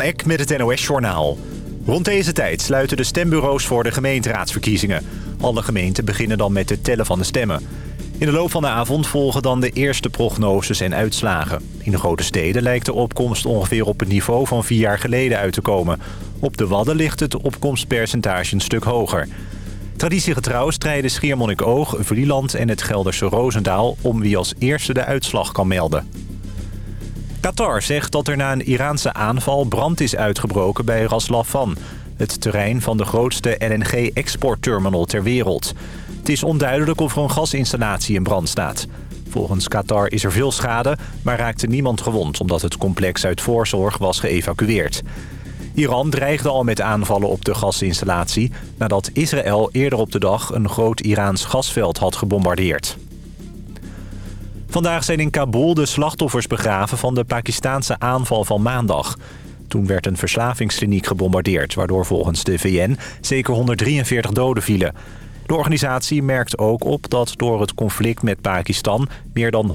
Eck met het NOS-journaal. Rond deze tijd sluiten de stembureaus voor de gemeenteraadsverkiezingen. Alle gemeenten beginnen dan met het tellen van de stemmen. In de loop van de avond volgen dan de eerste prognoses en uitslagen. In de grote steden lijkt de opkomst ongeveer op het niveau van vier jaar geleden uit te komen. Op de Wadden ligt het opkomstpercentage een stuk hoger. Traditiegetrouw strijden Schiermonnikoog, Vlieland en het Gelderse Roosendaal... om wie als eerste de uitslag kan melden. Qatar zegt dat er na een Iraanse aanval brand is uitgebroken bij Ras Laffan... het terrein van de grootste LNG-exportterminal ter wereld. Het is onduidelijk of er een gasinstallatie in brand staat. Volgens Qatar is er veel schade, maar raakte niemand gewond... omdat het complex uit voorzorg was geëvacueerd. Iran dreigde al met aanvallen op de gasinstallatie... nadat Israël eerder op de dag een groot Iraans gasveld had gebombardeerd. Vandaag zijn in Kabul de slachtoffers begraven van de Pakistaanse aanval van maandag. Toen werd een verslavingskliniek gebombardeerd... waardoor volgens de VN zeker 143 doden vielen. De organisatie merkt ook op dat door het conflict met Pakistan... meer dan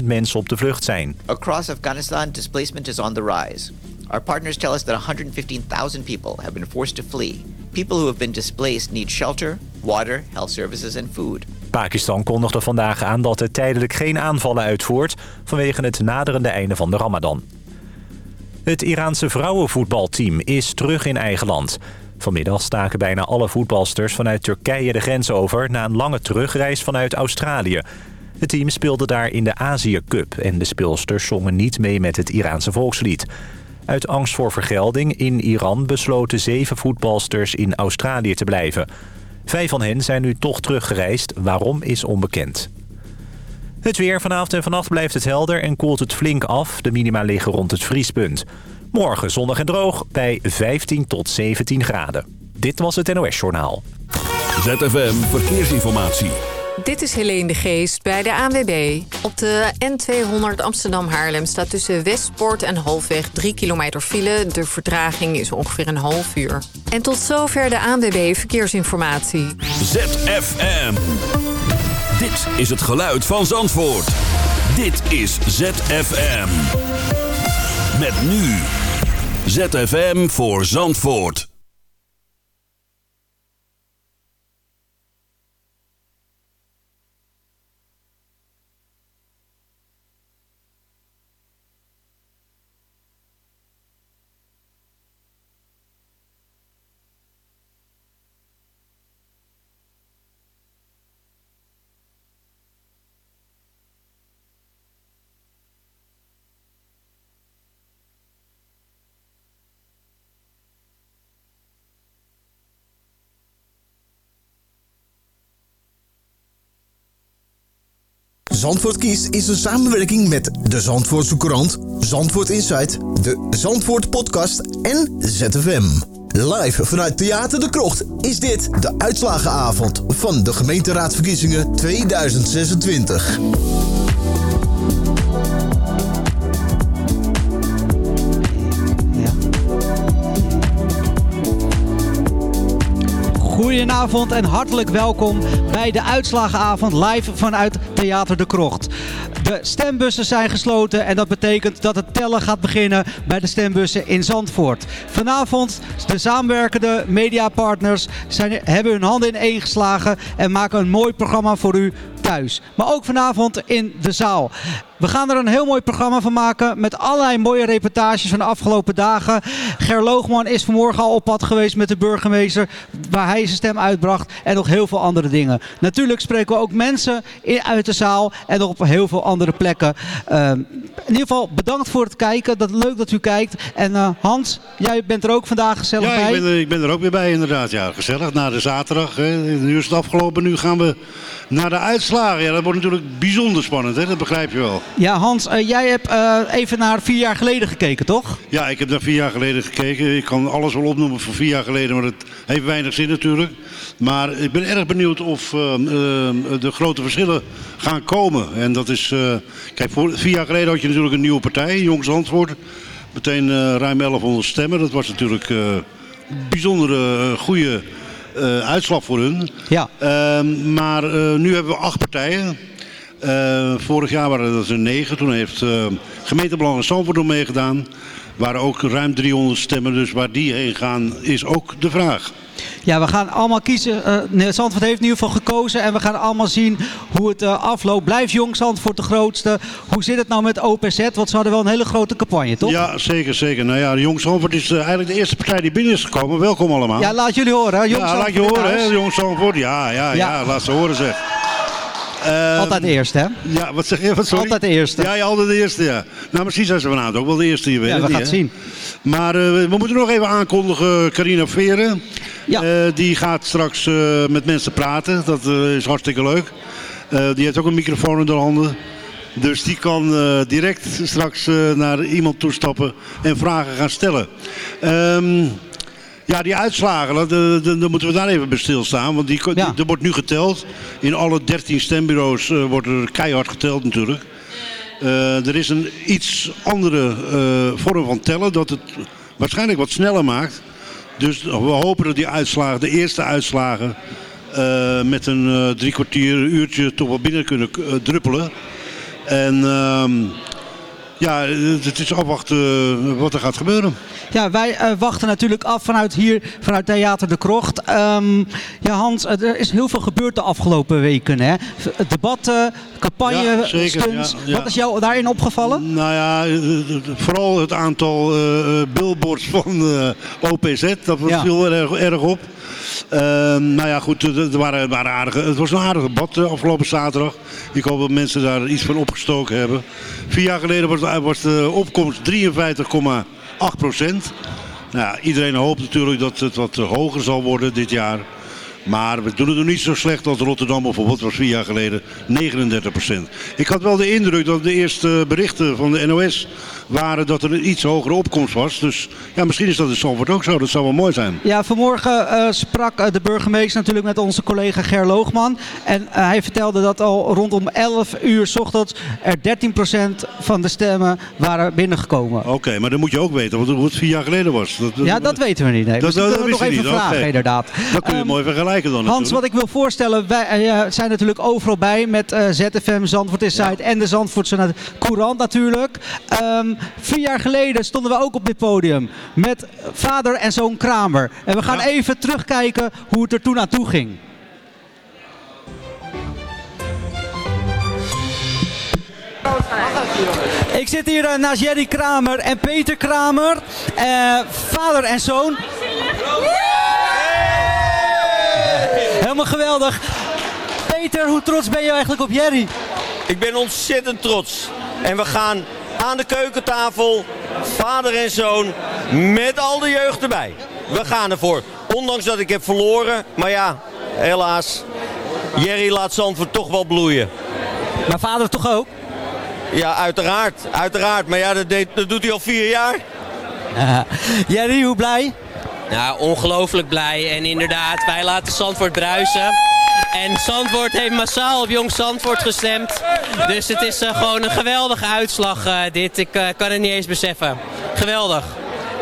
100.000 mensen op de vlucht zijn. Across Afghanistan, displacement is on the rise. Our partners tell us that 115,000 people have been forced to flee. People who have been displaced need shelter, water, health services and food. Pakistan kondigde vandaag aan dat het tijdelijk geen aanvallen uitvoert... vanwege het naderende einde van de ramadan. Het Iraanse vrouwenvoetbalteam is terug in eigen land. Vanmiddag staken bijna alle voetbalsters vanuit Turkije de grens over... na een lange terugreis vanuit Australië. Het team speelde daar in de Azië Cup... en de speelsters zongen niet mee met het Iraanse volkslied. Uit angst voor vergelding in Iran besloten zeven voetbalsters in Australië te blijven... Vijf van hen zijn nu toch teruggereisd. Waarom is onbekend. Het weer vanavond en vannacht blijft het helder en koelt het flink af. De minima liggen rond het vriespunt. Morgen zonnig en droog bij 15 tot 17 graden. Dit was het NOS Journaal. ZFM Verkeersinformatie. Dit is Helene de Geest bij de ANWB. Op de N200 Amsterdam-Haarlem staat tussen Westpoort en Halfweg 3 kilometer file. De vertraging is ongeveer een half uur. En tot zover de ANWB Verkeersinformatie. ZFM. Dit is het geluid van Zandvoort. Dit is ZFM. Met nu. ZFM voor Zandvoort. Zandvoort Kies is een samenwerking met de Zandvoortse Courant, Zandvoort Insight, de Zandvoort Podcast en ZFM. Live vanuit Theater de Krocht is dit de uitslagenavond van de gemeenteraadsverkiezingen 2026. Goedenavond en hartelijk welkom bij de uitslagenavond live vanuit Theater de Krocht. De stembussen zijn gesloten en dat betekent dat het tellen gaat beginnen bij de stembussen in Zandvoort. Vanavond de samenwerkende mediapartners hebben hun handen in één geslagen en maken een mooi programma voor u thuis. Maar ook vanavond in de zaal. We gaan er een heel mooi programma van maken met allerlei mooie reportages van de afgelopen dagen. Ger Loogman is vanmorgen al op pad geweest met de burgemeester waar hij zijn stem uitbracht en nog heel veel andere dingen. Natuurlijk spreken we ook mensen uit de zaal en nog op heel veel andere plekken. Uh, in ieder geval bedankt voor het kijken. Dat leuk dat u kijkt. En uh, Hans, jij bent er ook vandaag gezellig ja, bij. Ja, ik, ben er, ik ben er ook weer bij inderdaad. Ja, gezellig. Na de zaterdag. Hè. Nu is het afgelopen. Nu gaan we naar de uitslagen. Ja, dat wordt natuurlijk bijzonder spannend. Hè. Dat begrijp je wel. Ja, Hans, uh, jij hebt uh, even naar vier jaar geleden gekeken, toch? Ja, ik heb naar vier jaar geleden gekeken. Ik kan alles wel opnoemen voor vier jaar geleden, maar het heeft weinig zin natuurlijk. Maar ik ben erg benieuwd of uh, de grote verschillen gaan komen. En dat is... kijk, voor, vier jaar geleden had je natuurlijk een nieuwe partij, Jongs Antwoord. Meteen ruim 1100 stemmen. Dat was natuurlijk een bijzondere goede uitslag voor hun. Ja. Ehm, maar nu hebben we acht partijen. Uh, vorig jaar waren dat er negen. Toen heeft uh, gemeentebelang Zandvoort nog meegedaan. Waren ook ruim 300 stemmen. Dus waar die heen gaan is ook de vraag. Ja, we gaan allemaal kiezen. nee, Zandvoort heeft in ieder geval gekozen. En we gaan allemaal zien hoe het eh, afloopt. Blijft Jong Zandvoort de grootste? Hoe zit het nou met OPZ? Want ze hadden wel een hele grote campagne, toch? Ja, zeker, zeker. Nou ja, Jong Zandvoort is eh, eigenlijk de eerste partij die binnen is gekomen. Welkom allemaal. Ja, laat jullie horen. hè. Jong Ja, laat je horen, hè. Jong Zandvoort. Ja, ja, ja, Ja. laat ze horen zeg. Ehm, Altijd eerst, hè? Ja, wat zeg je? Wat, sorry? Altijd de eerste. Ja, ja, altijd de eerste, ja. Nou, misschien zijn ze vanavond ook wel de eerste, weet Ja, we gaan het zien. Maar eh, we moeten nog even aankondigen, Carina Veren. Ja. Eh, die gaat straks eh, met mensen praten. Dat is hartstikke leuk. Die heeft ook een microfoon in de handen. Dus die kan direct straks naar iemand toestappen en vragen gaan stellen. Ehm, ja, die uitslagen, dan dan moeten we daar even bij stilstaan. Want die, Ja. er wordt nu geteld. In alle 13 stembureaus eh, wordt er keihard geteld natuurlijk. Eh, er is een iets andere eh, vorm van tellen dat het waarschijnlijk wat sneller maakt. Dus we hopen dat die uitslagen, de eerste uitslagen, met een drie kwartier, uurtje toch wel binnen kunnen druppelen. En ehm, ja, het is afwachten eh, wat er gaat gebeuren. Ja, wij eh, wachten natuurlijk af vanuit hier, vanuit Theater de Krocht. Ehm, ja, Hans, er is heel veel gebeurd de afgelopen weken. Hè? Debatten, campagne, Ja, zeker, stunts. ja. Wat is jou daarin opgevallen? Nou ja, eh, vooral het aantal eh, billboards van OPZ, dat viel er erg, erg op. Ehm, nou ja, goed, er waren, waren aardige, het was een aardig debat eh, afgelopen zaterdag. Ik hoop dat mensen daar iets van opgestoken hebben. Vier jaar geleden was de, was de opkomst 53,8 procent. Nou, iedereen hoopt natuurlijk dat het wat hoger zal worden dit jaar. Maar we doen het nog niet zo slecht als Rotterdam bijvoorbeeld, was vier jaar geleden 39 procent. Ik had wel de indruk dat de eerste berichten van de NOS waren dat er een iets hogere opkomst was. Dus ja, misschien is dat in Zandvoort ook zo. Dat zou wel mooi zijn. Ja, vanmorgen eh, sprak eh, de burgemeester natuurlijk met onze collega Ger Loogman. En eh, hij vertelde dat al rondom 11 uur 's ochtends er 13% van de stemmen waren binnengekomen. Oké, maar dan moet je ook weten wat het vier jaar geleden was. Dat, Ja, dat weten we niet. Nee. Dat- dat dat we nog even niet, vragen, inderdaad. Dat kun je Ehm, mooi vergelijken dan Hans, natuurlijk. wat ik wil voorstellen, wij eh, zijn natuurlijk overal bij met eh, ZFM, Zandvoort Inside en de Zandvoortse Courant natuurlijk. Ehm, vier jaar geleden stonden we ook op dit podium met vader en zoon Kramer. En we gaan Ja. even terugkijken hoe het er toen aan toe ging. Ik zit hier eh, naast Jerry Kramer en Peter Kramer, eh, vader en zoon. Helemaal geweldig. Peter, hoe trots ben je eigenlijk op Jerry? Ik ben ontzettend trots. En we gaan aan de keukentafel, vader en zoon, met al de jeugd erbij. We gaan ervoor. Ondanks dat ik heb verloren, maar ja, helaas. Jerry laat Zandvoort toch wel bloeien. Maar vader toch ook? Ja, uiteraard, uiteraard. Maar ja, dat, deed, dat doet hij al vier jaar. Jerry, hoe blij? Nou, ongelooflijk blij. En inderdaad, wij laten Zandvoort bruisen. En Zandvoort heeft massaal op Jong Zandvoort gestemd. Dus het is eh, gewoon een geweldige uitslag eh, dit. Ik eh, kan het niet eens beseffen. Geweldig.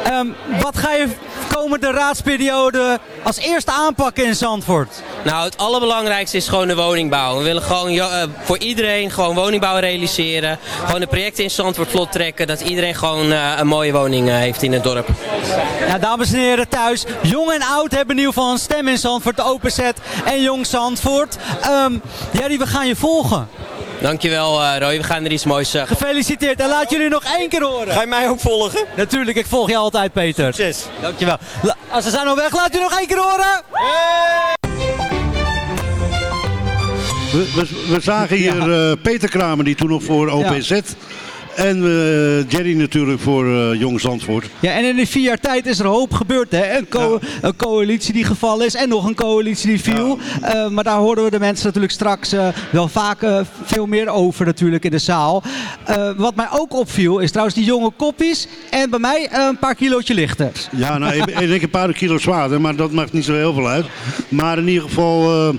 Ehm, wat ga je komende raadsperiode als eerste aanpakken in Zandvoort? Nou, het allerbelangrijkste is gewoon de woningbouw. We willen gewoon eh, voor iedereen gewoon woningbouw realiseren. Gewoon de projecten in Zandvoort vlot trekken. Dat iedereen gewoon eh, een mooie woning eh, heeft in het dorp. Ja, dames en heren thuis, jong en oud hebben in ieder geval een stem in Zandvoort, de Open Set en Jong Zandvoort. Ehm Jerry, we gaan je volgen. Dankjewel eh Roy, we gaan er iets moois uh, Gefeliciteerd en laat jullie nog één keer horen. Ga je mij ook volgen? Natuurlijk, ik volg je altijd, Peter. Succes. Dankjewel. La- Als ze zijn al weg, laat u nog één keer horen. We, we, we zagen hier eh, Peter Kramer, die toen nog voor OPZ. En eh, Jerry natuurlijk voor eh, Jong Zandvoort. Ja, en in die vier jaar tijd is er een hoop gebeurd. Hè? Een, co- een coalitie die gevallen is en nog een coalitie die viel. Eh, maar daar horen we de mensen natuurlijk straks wel vaak veel meer over natuurlijk in de zaal. Wat mij ook opviel is trouwens die jonge koppies en bij mij een paar kilootje lichter. Ja, nou, ik, ik denk een paar kilo zwaarder, maar dat maakt niet zo heel veel uit. Maar in ieder geval,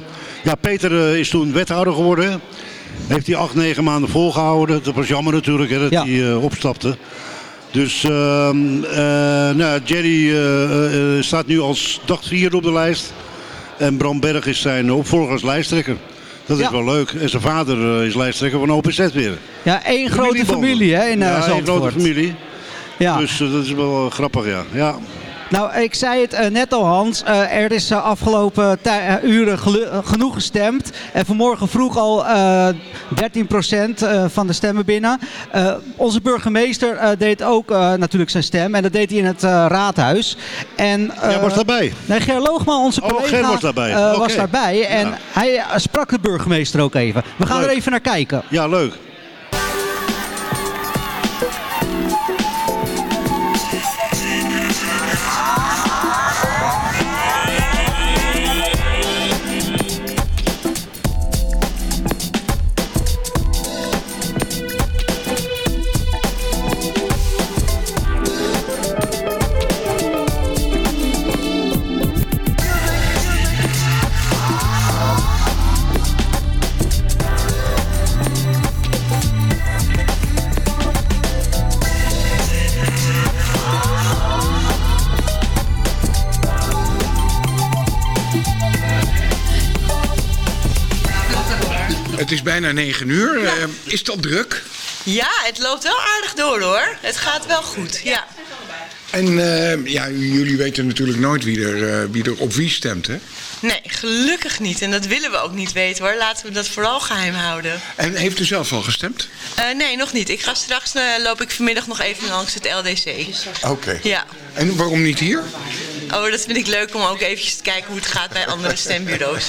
ja, Peter is toen wethouder geworden. Heeft hij acht, negen maanden volgehouden. Dat was jammer natuurlijk hè, dat Ja. hij eh, opstapte. Dus ehm, eh, nou, Jerry eh, staat nu als dagvierde op de lijst. En Bram Berg is zijn opvolger als lijsttrekker. Dat is Ja. wel leuk. En zijn vader is lijsttrekker van OPZ weer. Ja, één grote familie hè, in ja, een Zandvoort. grote familie. Ja. Dus dat is wel grappig, ja. ja. Nou, ik zei het eh, net al Hans, Eh, er is uh, afgelopen tij- eh, uren gelu- eh, genoeg gestemd. En vanmorgen vroeg al eh 13% eh, van de stemmen binnen. Onze burgemeester deed ook natuurlijk zijn stem en dat deed hij in het raadhuis. En, Jij was daarbij? Nee, Ger Loogman, onze Oh, collega, Ger was daarbij. was daarbij. En Ja. hij sprak de burgemeester ook even. We gaan Leuk. er even naar kijken. Ja, leuk. Het is bijna 9 uur. Eh, is het al druk? Ja, het loopt wel aardig door hoor. Het gaat wel goed, ja. En eh, ja, jullie weten natuurlijk nooit wie er, eh, wie er op wie stemt, hè? Nee, gelukkig niet. En dat willen we ook niet weten hoor. Laten we dat vooral geheim houden. En heeft u zelf al gestemd? Eh, nee, nog niet. Ik ga straks, eh, loop ik vanmiddag nog even langs het LDC. Oké. Ja. En waarom niet hier? Oh, dat vind ik leuk om ook eventjes te kijken hoe het gaat bij andere stembureaus.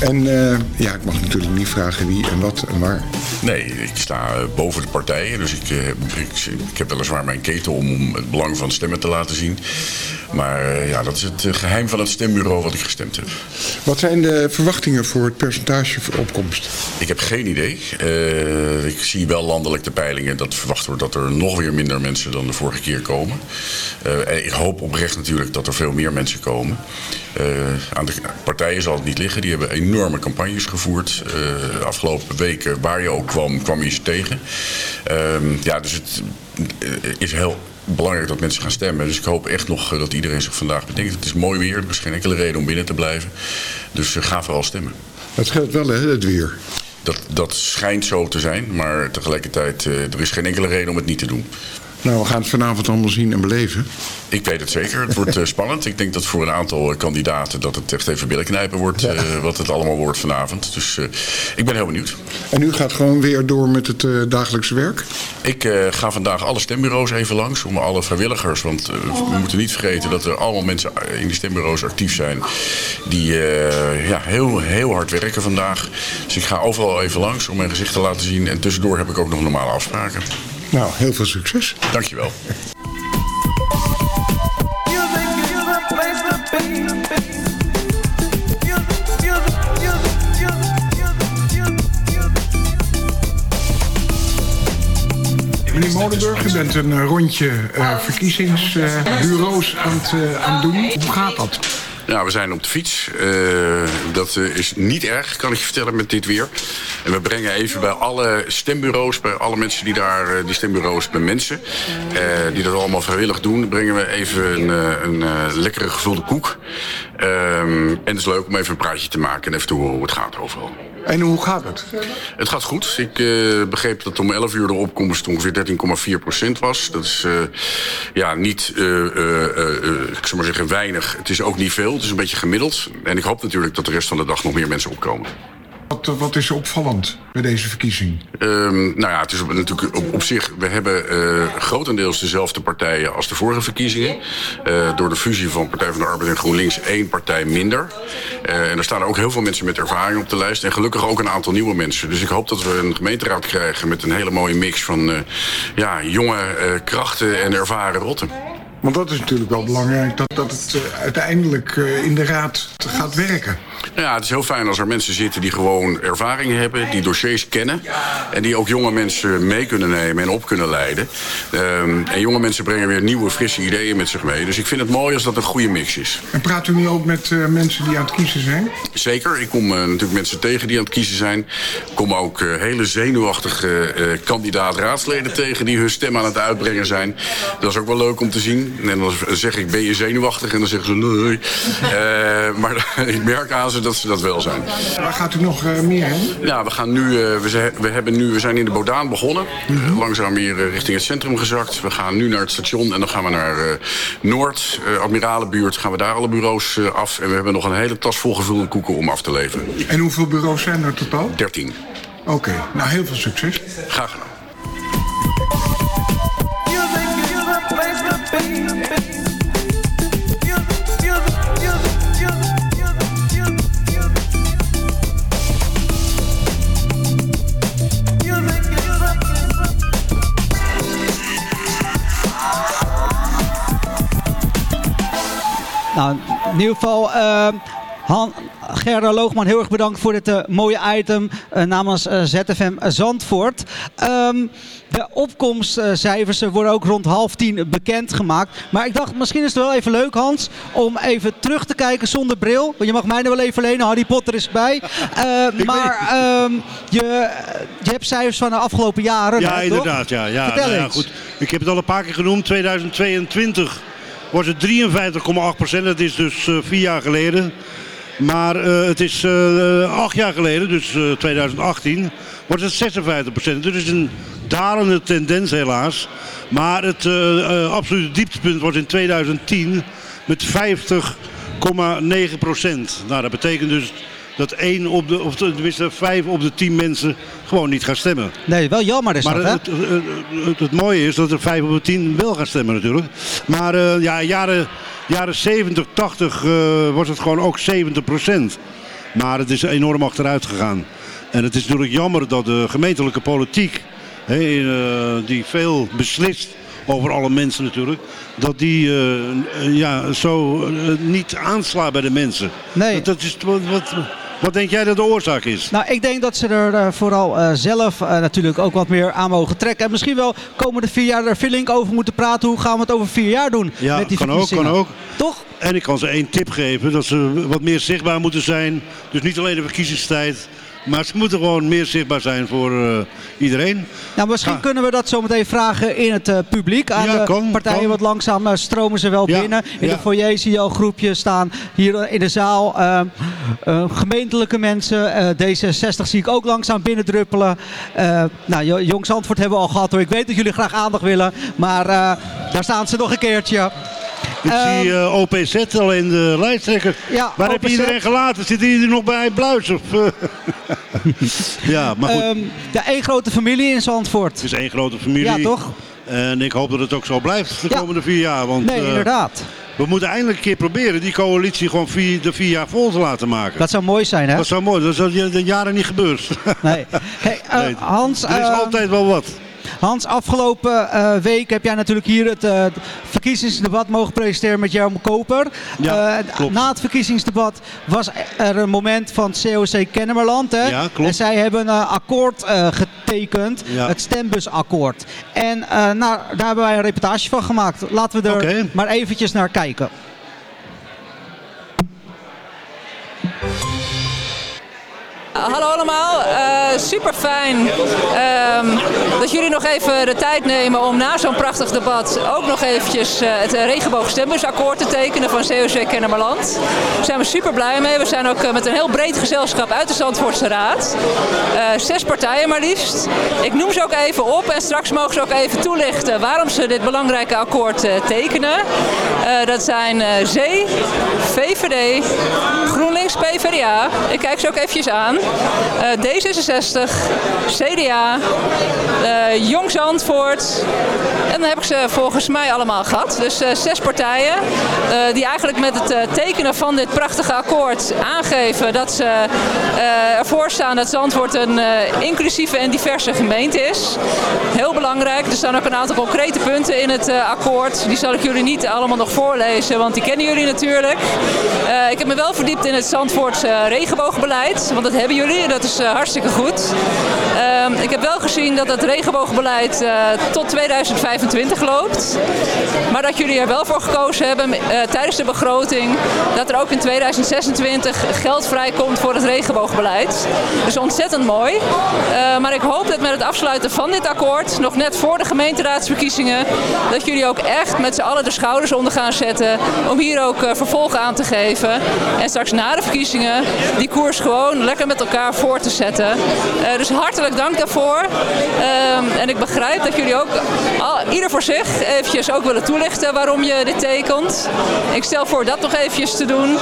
En eh, ja, ik mag natuurlijk niet vragen wie en wat en waar. Nee, ik sta eh, boven de partijen. Dus ik, eh, ik, ik heb weliswaar mijn ketel om, om het belang van stemmen te laten zien. Maar ja, dat is het eh, geheim van het stembureau wat ik gestemd heb. Wat zijn de verwachtingen voor het percentage voor opkomst? Ik heb geen idee. Ik zie wel landelijk de peilingen dat verwacht wordt dat er nog weer minder mensen dan de vorige keer komen. En ik hoop oprecht natuurlijk dat er veel meer mensen komen. Eh, aan de partijen zal het niet liggen. Die hebben enorme campagnes gevoerd. Eh, de afgelopen weken, waar je ook kwam, kwam je ze tegen. Ehm, ja, dus het eh, is heel belangrijk dat mensen gaan stemmen. Dus ik hoop echt nog eh, dat iedereen zich vandaag bedenkt. Het is mooi weer, er is geen enkele reden om binnen te blijven. Dus eh, ga vooral stemmen. Dat geldt wel, hè, het weer. Dat, dat schijnt zo te zijn, maar tegelijkertijd er is geen enkele reden om het niet te doen. Nou, we gaan het vanavond allemaal zien en beleven. Ik weet het zeker. Het wordt uh, spannend. Ik denk dat voor een aantal kandidaten dat het echt even billen knijpen wordt. Ja. Uh, wat het allemaal wordt vanavond. Dus uh, ik ben heel benieuwd. En u gaat gewoon weer door met het dagelijkse werk? Ik ga vandaag alle stembureaus even langs. Om alle vrijwilligers. Want we moeten niet vergeten dat er allemaal mensen in die stembureaus actief zijn. Die ja, heel, heel hard werken vandaag. Dus ik ga overal even langs om mijn gezicht te laten zien. En tussendoor heb ik ook nog normale afspraken. Nou, heel veel succes. Dankjewel. Meneer Molenburg, u bent een rondje uh, verkiezingsbureaus uh, aan, het, uh, aan doen. Hoe gaat dat? Ja, we zijn op de fiets. Uh, dat uh, is niet erg, kan ik je vertellen, met dit weer. En we brengen even bij alle stembureaus, bij alle mensen die daar, uh, die stembureaus bij mensen, die dat allemaal vrijwillig doen, brengen we even een, een lekkere gevulde koek. Ehm, en het is leuk om even een praatje te maken en even te horen hoe het gaat overal. En hoe gaat het? Het gaat goed. Ik uh, begreep dat om 11 uur de opkomst ongeveer 13,4 procent was. Dat is uh, ja, niet, uh, maar zeggen, weinig. Het is ook niet veel. Het is een beetje gemiddeld. En ik hoop natuurlijk dat de rest van de dag nog meer mensen opkomen. Wat, wat is opvallend bij deze verkiezing? Um, nou ja, het is op, natuurlijk op, op zich... We hebben uh, grotendeels dezelfde partijen als de vorige verkiezingen. Uh, door de fusie van Partij van de Arbeid en GroenLinks één partij minder. En er staan ook heel veel mensen met ervaring op de lijst. En gelukkig ook een aantal nieuwe mensen. Dus ik hoop dat we een gemeenteraad krijgen met een hele mooie mix van... ja, jonge krachten en ervaren rotten. Want dat is natuurlijk wel belangrijk, dat, dat het uh, uiteindelijk uh, in de raad gaat werken. Ja, het is heel fijn als er mensen zitten die gewoon ervaring hebben, die dossiers kennen. En die ook jonge mensen mee kunnen nemen en op kunnen leiden. Um, en jonge mensen brengen weer nieuwe, frisse ideeën met zich mee. Dus ik vind het mooi als dat een goede mix is. En praat u nu ook met uh, mensen die aan het kiezen zijn? Zeker. Ik kom natuurlijk mensen tegen die aan het kiezen zijn. Ik kom ook hele zenuwachtige kandidaat-raadsleden tegen die hun stem aan het uitbrengen zijn. Dat is ook wel leuk om te zien. En dan zeg ik, ben je zenuwachtig? En dan zeggen ze, nee. Uh, maar ik merk aan ze dat ze dat wel zijn. Waar gaat u nog uh, meer heen? Ja, we, gaan nu, uh, we, we, hebben nu, we zijn in de Bodaan begonnen. Mm -hmm. langzaam weer richting het centrum gezakt. We gaan nu naar het station en dan gaan we naar Noord, Admiralenbuurt. Gaan we daar alle bureaus af. En we hebben nog een hele tas vol gevulde koeken om af te leveren. En hoeveel bureaus zijn er totaal? 13. Oké, okay. nou heel veel succes. Graag gedaan. Nou, in ieder geval, Han, Gerda Loogman, heel erg bedankt voor dit uh, mooie item uh, namens uh, ZFM Zandvoort. Um, de opkomstcijfers worden ook rond half tien bekendgemaakt. Maar ik dacht, misschien is het wel even leuk, Hans, om even terug te kijken zonder bril. Want je mag mij nou wel even lenen, Harry Potter is bij. maar um, je, je hebt cijfers van de afgelopen jaren. Ja, hè, inderdaad. Toch? Ja, ja, Vertel nou ja, goed. Ik heb het al een paar keer genoemd, 2022 was het 53,8 procent. Dat is dus uh, vier jaar geleden. Maar uh, het is uh, acht jaar geleden, dus 2018, was het 56 procent. Dus het is een dalende tendens helaas. Maar het absolute dieptepunt was in 2010 met 50,9 procent. Nou, dat betekent dus dat één op de, of tenminste vijf op de tien mensen gewoon niet gaan stemmen. Nee, wel jammer is maar dat, hè? het, het, het, het, mooie is dat er vijf op de tien wel gaan stemmen natuurlijk. Maar uh, ja, jaren, jaren 70, 80 uh, was het gewoon ook 70 procent. Maar het is enorm achteruit gegaan. En het is natuurlijk jammer dat de gemeentelijke politiek, uh, die veel beslist over alle mensen natuurlijk, dat die uh, ja, zo uh, niet aanslaat bij de mensen. Nee. Dat, dat is wat, wat, wat denk jij dat de oorzaak is? Nou, ik denk dat ze er uh, vooral uh, zelf uh, natuurlijk ook wat meer aan mogen trekken. En misschien wel komende vier jaar er flink over moeten praten. Hoe gaan we het over vier jaar doen ja, met die kan ook, kan ook. Toch? En ik kan ze één tip geven. Dat ze wat meer zichtbaar moeten zijn. Dus niet alleen de verkiezingstijd. Maar ze moeten gewoon meer zichtbaar zijn voor uh, iedereen. Nou, misschien kunnen we dat zo meteen vragen in het uh, publiek. Aan ja, de kan, partijen wat langzaam uh, stromen ze wel ja, binnen. In de foyer zie je al groepjes staan. Hier in de zaal gemeentelijke mensen. D66 zie ik ook langzaam binnendruppelen. nou, Jong Zandvoort hebben we al gehad hoor. Ik weet dat jullie graag aandacht willen. Maar daar staan ze nog een keertje. Ik um, zie uh, OPZ al in de lijsttrekker. Ja, Waar OPZ. heb je iedereen gelaten? Zitten jullie nog bij Bluis? Of, uh... ja, maar goed. Um, ja, één grote familie in Zandvoort. Het is één grote familie. Ja, toch? En ik hoop dat het ook zo blijft de ja. komende vier jaar. Want, nee, inderdaad. Uh, we moeten eindelijk een keer proberen die coalitie gewoon vier, de vier jaar vol te laten maken. Dat zou mooi zijn, hè? Dat zou mooi. Dat is de jaren niet gebeurd. Nee. Hey, nee. Hans... Er is altijd wel wat. Hans, afgelopen uh, week heb jij natuurlijk hier het uh, verkiezingsdebat mogen presenteren met Jerome Koper. Ja, uh, na het verkiezingsdebat was er een moment van COC Kennemerland. Hè? Ja, klopt. En zij hebben een akkoord getekend, ja. het stembusakkoord. En nou, daar hebben wij een reportage van gemaakt. Laten we er okay. maar eventjes naar kijken. Hallo allemaal, uh, super fijn um, dat jullie nog even de tijd nemen om na zo'n prachtig debat ook nog eventjes uh, het regenboogstembursakkoord te tekenen van COC Kennemerland. Daar zijn we super blij mee. We zijn ook uh, met een heel breed gezelschap uit de Zandvoortse Raad. zes partijen maar liefst. Ik noem ze ook even op en straks mogen ze ook even toelichten waarom ze dit belangrijke akkoord tekenen. dat zijn Zee, VVD, GroenLinks, PvdA. Ik kijk ze ook eventjes aan. Uh, D66, D66, CDA, uh, Jong Zandvoort. En dan heb ik ze volgens mij allemaal gehad. Dus uh, zes partijen die eigenlijk met het tekenen van dit prachtige akkoord aangeven dat ze ervoor staan dat Zandvoort een inclusieve en diverse gemeente is. Heel belangrijk. Er staan ook een aantal concrete punten in het akkoord. Die zal ik jullie niet allemaal nog voorlezen, want die kennen jullie natuurlijk. ik heb me wel verdiept in het Zandvoortse regenboogbeleid, want dat hebben jullie en dat is hartstikke goed. Ehm, ik heb wel gezien dat het regenboogbeleid tot 2025 loopt. Maar dat jullie er wel voor gekozen hebben tijdens de begroting dat er ook in 2026 geld vrijkomt voor het regenboogbeleid. Dus ontzettend mooi. Maar ik hoop dat met het afsluiten van dit akkoord, nog net voor de gemeenteraadsverkiezingen, dat jullie ook echt met z'n allen de schouders onder gaan zetten om hier ook vervolg aan te geven. En straks na de verkiezingen die koers gewoon lekker met elkaar voor te zetten. Uh, dus hartelijk dank daarvoor. en ik begrijp dat jullie ook al, ieder voor zich eventjes ook willen toelichten waarom je dit tekent. Ik stel voor dat nog eventjes te doen.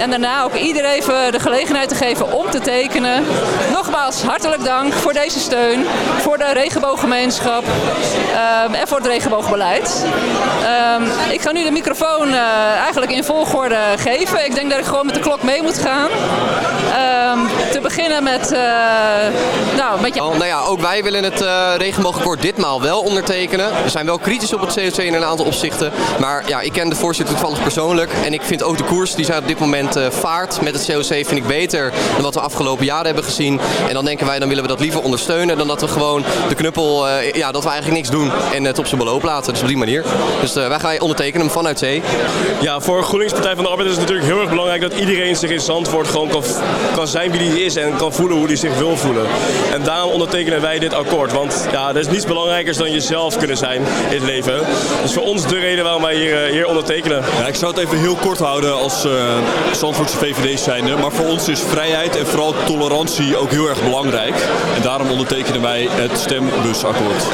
En daarna ook ieder even de gelegenheid te geven om te tekenen. Nogmaals, hartelijk dank voor deze steun. Voor de regenbooggemeenschap. Um, en voor het regenboogbeleid. Um, ik ga nu de microfoon uh, eigenlijk in volgorde geven. Ik denk dat ik gewoon met de klok mee moet gaan. Beginnen met... Uh, nou, met je... oh, nou ja, ook wij willen het uh, regenboogakkoord ditmaal wel ondertekenen. We zijn wel kritisch op het COC in een aantal opzichten. Maar ja, ik ken de voorzitter toevallig persoonlijk. En ik vind ook de koers die zij op dit moment uh, vaart met het COC vind ik beter dan wat we afgelopen jaren hebben gezien. En dan denken wij, dan willen we dat liever ondersteunen dan dat we gewoon de knuppel, uh, ja, dat we eigenlijk niks doen en het op zijn beloop laten. Dus op die manier. Dus uh, wij gaan ondertekenen hem vanuit zee. Ja, voor GroenLinks Partij van de Arbeid is het natuurlijk heel erg belangrijk dat iedereen zich in Zandvoort gewoon kan, kan zijn wie hij is en kan voelen hoe hij zich wil voelen. En daarom ondertekenen wij dit akkoord. Want ja, er is niets belangrijkers dan jezelf kunnen zijn in het leven. Dus voor ons de reden waarom wij hier, hier ondertekenen. Ja, ik zou het even heel kort houden als uh, Zandvoortse VVD zijnde. Maar voor ons is vrijheid en vooral tolerantie ook heel erg belangrijk. En daarom ondertekenen wij het stembusakkoord.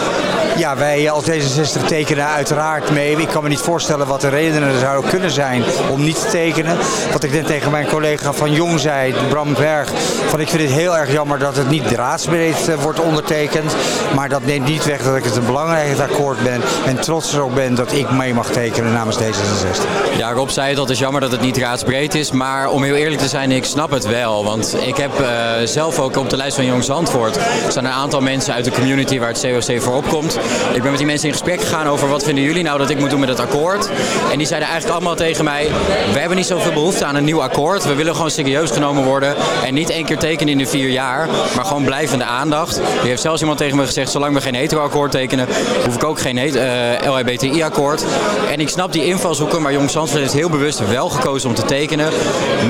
Ja, wij als D66 tekenen uiteraard mee. Ik kan me niet voorstellen wat de redenen er zouden kunnen zijn om niet te tekenen. Wat ik net tegen mijn collega van Jong zei, Bram Berg, van ik vind het heel erg jammer dat het niet raadsbreed uh, wordt ondertekend. Maar dat neemt niet weg dat ik het een belangrijk akkoord ben en trots erop ben dat ik mee mag tekenen namens D66. Ja, Rob zei al, het is jammer dat het niet raadsbreed is. Maar om heel eerlijk te zijn, ik snap het wel. Want ik heb uh, zelf ook op de lijst van Jong Zandvoort staan een aantal mensen uit de community waar het COC voor opkomt. Ik ben met die mensen in gesprek gegaan over wat vinden jullie nou dat ik moet doen met het akkoord. En die zeiden eigenlijk allemaal tegen mij, we hebben niet zoveel behoefte aan een nieuw akkoord. We willen gewoon serieus genomen worden. En niet één tekenen in de vier jaar, maar gewoon blijvende aandacht. Die heeft zelfs iemand tegen me gezegd, zolang we geen hetero-akkoord tekenen, hoef ik ook geen uh, LHBTI-akkoord. En ik snap die invalshoeken, maar Jong Zandvoort heeft heel bewust wel gekozen om te tekenen.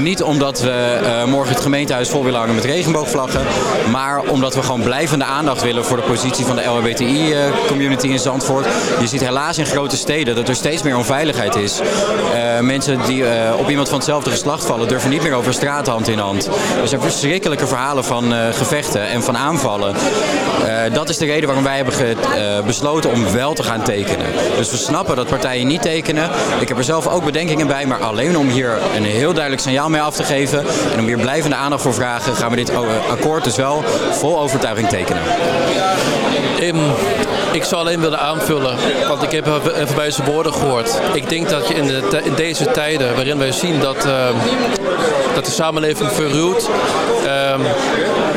Niet omdat we uh, morgen het gemeentehuis vol willen hangen met regenboogvlaggen, maar omdat we gewoon blijvende aandacht willen voor de positie van de LHBTI-community in Zandvoort. Je ziet helaas in grote steden dat er steeds meer onveiligheid is. Mensen die op iemand van hetzelfde geslacht vallen durven niet meer over straat hand in hand. Er zijn verschrikkelijke verhalen van uh, gevechten en van aanvallen. dat is de reden waarom wij hebben besloten om wel te gaan tekenen. Dus we snappen dat partijen niet tekenen. Ik heb er zelf ook bedenkingen bij, maar alleen om hier een heel duidelijk signaal mee af te geven en om hier blijvende aandacht voor vragen, gaan we dit akkoord dus wel vol overtuiging tekenen. Ik zou alleen willen aanvullen, want ik heb even bij zijn woorden gehoord. Ik denk dat je in, de, in deze tijden waarin wij zien dat, uh, dat de samenleving verruwt, uh,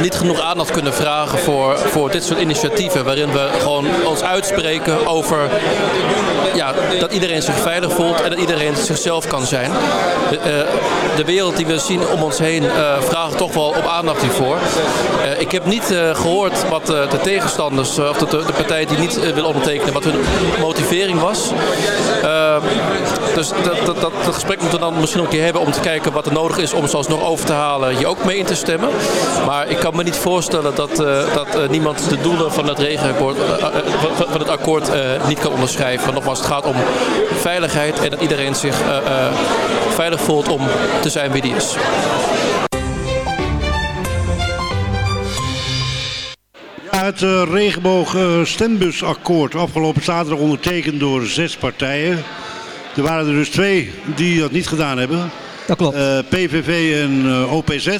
niet genoeg aandacht kunnen vragen voor, voor dit soort initiatieven. Waarin we gewoon ons uitspreken over ja, dat iedereen zich veilig voelt en dat iedereen zichzelf kan zijn. De, uh, de wereld die we zien om ons heen uh, vraagt toch wel op aandacht hiervoor. Uh, ik heb niet gehoord wat de tegenstanders of de, de partij die niet willen ondertekenen, wat hun motivering was. dus dat, dat, dat, gesprek moeten we dan misschien een keer hebben om te kijken wat er nodig is om ze alsnog over te halen je ook mee in te stemmen. Maar ik kan me niet voorstellen dat, dat niemand de doelen van het regenakkoord, van, van het akkoord niet kan onderschrijven. Want nogmaals, het gaat om veiligheid en dat iedereen zich uh, uh, veilig voelt om te zijn wie die is. Ja, het uh, regenboog uh, stembusakkoord afgelopen zaterdag ondertekend door zes partijen. Er waren er dus twee die dat niet gedaan hebben. Dat klopt. Uh, PVV en OPZ.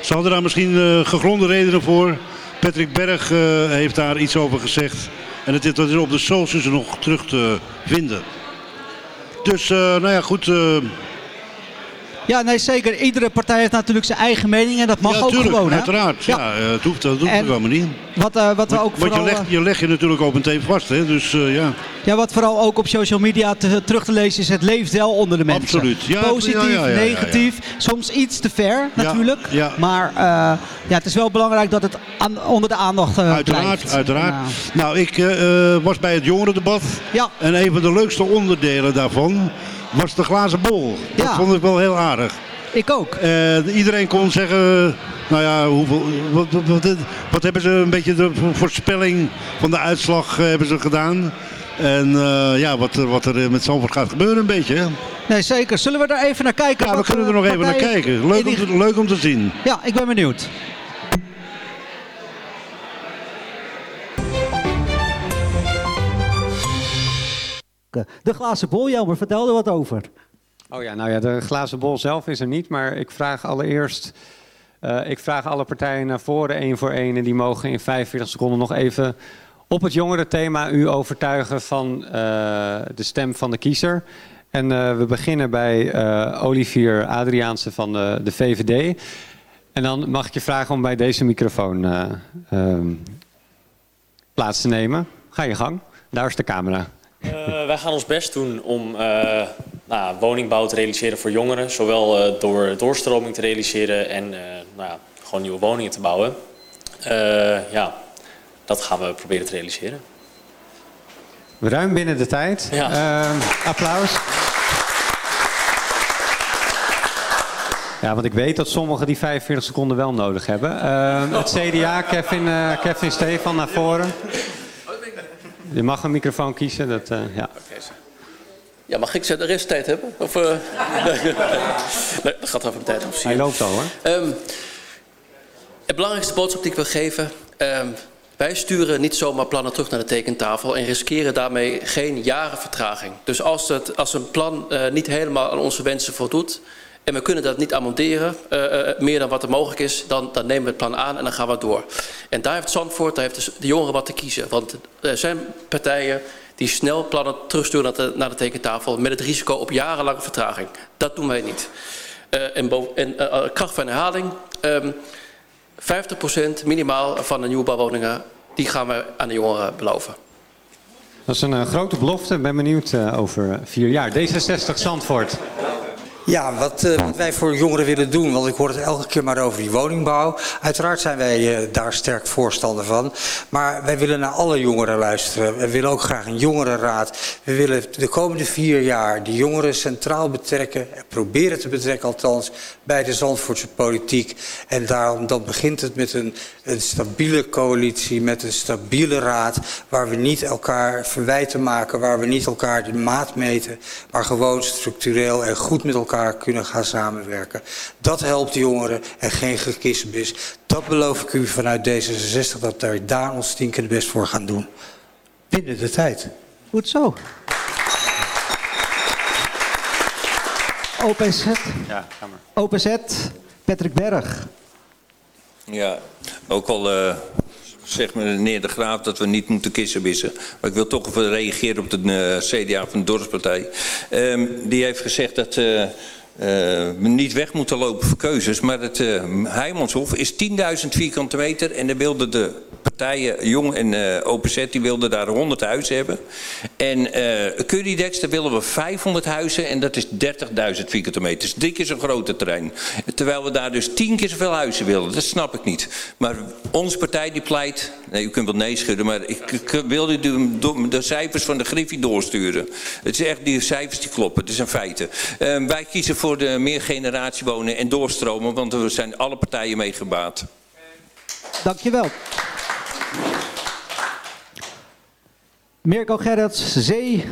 Ze hadden daar misschien gegronde redenen voor. Patrick Berg eh, heeft daar iets over gezegd. En het, is- dat is op de socials nog terug te vinden. Dus, eh, nou ja, goed. Eh, Ja, nee, zeker. Iedere partij heeft natuurlijk zijn eigen mening en dat mag ja, ook tuurlijk, gewoon. Hè? uiteraard. Ja. eh, het hoeft, dat hoeft En ook helemaal niet. Wat, eh, wat we ook Want je vooral, legt, eh, je legt je natuurlijk ook meteen vast, hè? Dus eh, ja. ja, wat vooral ook op social media te- terug te lezen is, het leeft wel onder de mensen. Absoluut. Ja, Positief, ja, negatief, soms iets te ver natuurlijk. ja. Maar eh, ja, het is wel belangrijk dat het aan- onder de aandacht eh, Uiteraard, blijft. uiteraard. En, Nou, ik eh, eh, was bij het jongerendebat. Ja. En een van de leukste onderdelen daarvan was de glazen bol. Dat vond ik wel heel aardig. Ik ook. Eh, iedereen kon zeggen, nou ja, hoeveel, wat, wat, wat, wat hebben ze een beetje de voorspelling van de uitslag eh, hebben ze gedaan. En eh, ja, wat, er- wat er met Zandvoort gaat gebeuren een beetje. Hè? Nee, zeker. Zullen we daar even naar kijken? Ja, we kunnen er nog even naar kijken. Leuk om te, leuk om te zien. Ja, ik ben benieuwd. De glazen bol, Jelmer, vertel er wat over. Oh ja, nou ja, de glazen bol zelf is er niet, maar ik vraag allereerst, eh, ik vraag alle partijen naar voren, één voor één, en die mogen in 45 seconden nog even op het jongerenthema u overtuigen van eh, de stem van de kiezer. En eh, we beginnen bij eh, Olivier Adriaanse van de, de VVD. En dan mag ik je vragen om bij deze microfoon eh, ehm, plaats te nemen. Ga je gang, daar is de camera. Eh, wij gaan ons best doen om eh, nou, woningbouw te realiseren voor jongeren. Zowel eh, door doorstroming te realiseren en nou ja, gewoon nieuwe woningen te bouwen. Ja, dat gaan we proberen te realiseren. Ruim binnen de tijd. Ja. Applaus. Ja, want ik weet dat sommigen die 45 seconden wel nodig hebben. Het CDA, Kevin, Kevin Stefan naar voren. Je mag een microfoon kiezen. Dat, eh, ja. Ja, mag ik de rest tijd hebben? Of, eh, nee, dat gaat over mijn tijd af. Hij loopt al hoor. Ehm, het belangrijkste boodschap die ik wil geven. ehm, wij sturen niet zomaar plannen terug naar de tekentafel en riskeren daarmee geen jaren vertraging. Dus als, het, als een plan eh, niet helemaal aan onze wensen voldoet en we kunnen dat niet amenderen, eh, eh, meer dan wat er mogelijk is, dan, dan nemen we het plan aan en dan gaan we door. En daar heeft Zandvoort, daar heeft dus de jongeren wat te kiezen. Want er zijn partijen die snel plannen terugsturen naar de, naar de tekentafel met het risico op jarenlange vertraging. Dat doen wij niet. Eh, en en kracht van herhaling. ehm 50% minimaal van de nieuwbouwwoningen, die gaan we aan de jongeren beloven. Dat is een grote belofte. Ik ben benieuwd over vier jaar. D66 Zandvoort. Ja, wat, eh, wat wij voor jongeren willen doen, want ik hoor het elke keer maar over die woningbouw. Uiteraard zijn wij eh, daar sterk voorstander van. Maar wij willen naar alle jongeren luisteren. We willen ook graag een jongerenraad. We willen de komende vier jaar de jongeren centraal betrekken, eh, proberen te betrekken althans, bij de Zandvoortse politiek. En daarom dan begint het met een, een stabiele coalitie, met een stabiele raad, waar we niet elkaar verwijten maken, waar we niet elkaar de maat meten, maar gewoon structureel en goed met elkaar kunnen gaan samenwerken. Dat helpt de jongeren en geen gekissenbis. Dat beloof ik u vanuit D66 dat wij daar ons stinkende best voor gaan doen. Binnen de tijd. Goed zo. OPZ. Ja, ga maar. OPZ, Patrick Berg. Ja, ook al eh zegt meneer De Graaf dat we niet moeten kissenbissen. Maar ik wil toch even reageren op de eh, CDA van de Dorpspartij. Ehm, die heeft gezegd dat eh, eh, niet weg moeten lopen voor keuzes. Maar het Heimanshof is 10.000 vierkante meter. En dan wilden de partijen, Jong en eh OPZ, die wilden daar 100 huizen hebben. En Currydex, daar willen we 500 huizen. En dat is 30.000 vierkante meter. Dus drie keer zo'n grote terrein. Terwijl we daar dus tien keer zoveel huizen willen. Dat snap ik niet. Maar onze partij die pleit... Nee, u kunt wel nee schudden, maar ik, ik wil u de, de, cijfers van de Griffie doorsturen. Het is echt, die cijfers die kloppen. Het is een feite. Wij kiezen voor de meer generatie wonen en doorstromen. Want er zijn alle partijen mee gebaat. Dankjewel. Mirko Gerrits, Zee.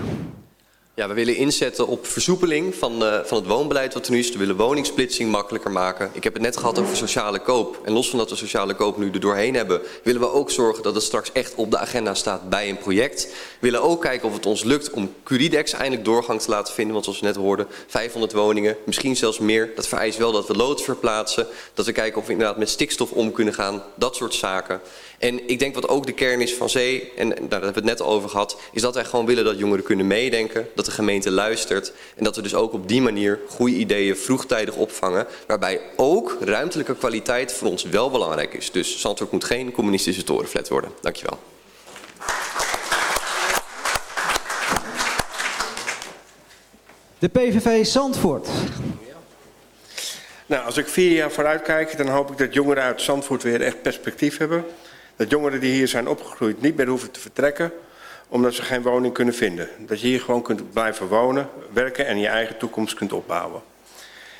Ja, we willen inzetten op versoepeling van, uh, van het woonbeleid wat er nu is. We willen woningsplitsing makkelijker maken. Ik heb het net gehad over sociale koop. En los van dat we sociale koop nu er doorheen hebben... willen we ook zorgen dat het straks echt op de agenda staat bij een project. We willen ook kijken of het ons lukt om Curidex eindelijk doorgang te laten vinden. Want zoals we net hoorden, 500 woningen, misschien zelfs meer. Dat vereist wel dat we loods verplaatsen. Dat we kijken of we inderdaad met stikstof om kunnen gaan. Dat soort zaken. En ik denk wat ook de kern is van Zee, en daar hebben we het net over gehad... is dat wij gewoon willen dat jongeren kunnen meedenken... dat de gemeente luistert en dat we dus ook op die manier goede ideeën vroegtijdig opvangen... waarbij ook ruimtelijke kwaliteit voor ons wel belangrijk is. Dus Zandvoort moet geen communistische torenflat worden. Dankjewel. De PVV Zandvoort. Nou, als ik vier jaar vooruit kijk, dan hoop ik dat jongeren uit Zandvoort weer echt perspectief hebben. Dat jongeren die hier zijn opgegroeid niet meer hoeven te vertrekken omdat ze geen woning kunnen vinden. Dat je hier gewoon kunt blijven wonen, werken en je eigen toekomst kunt opbouwen.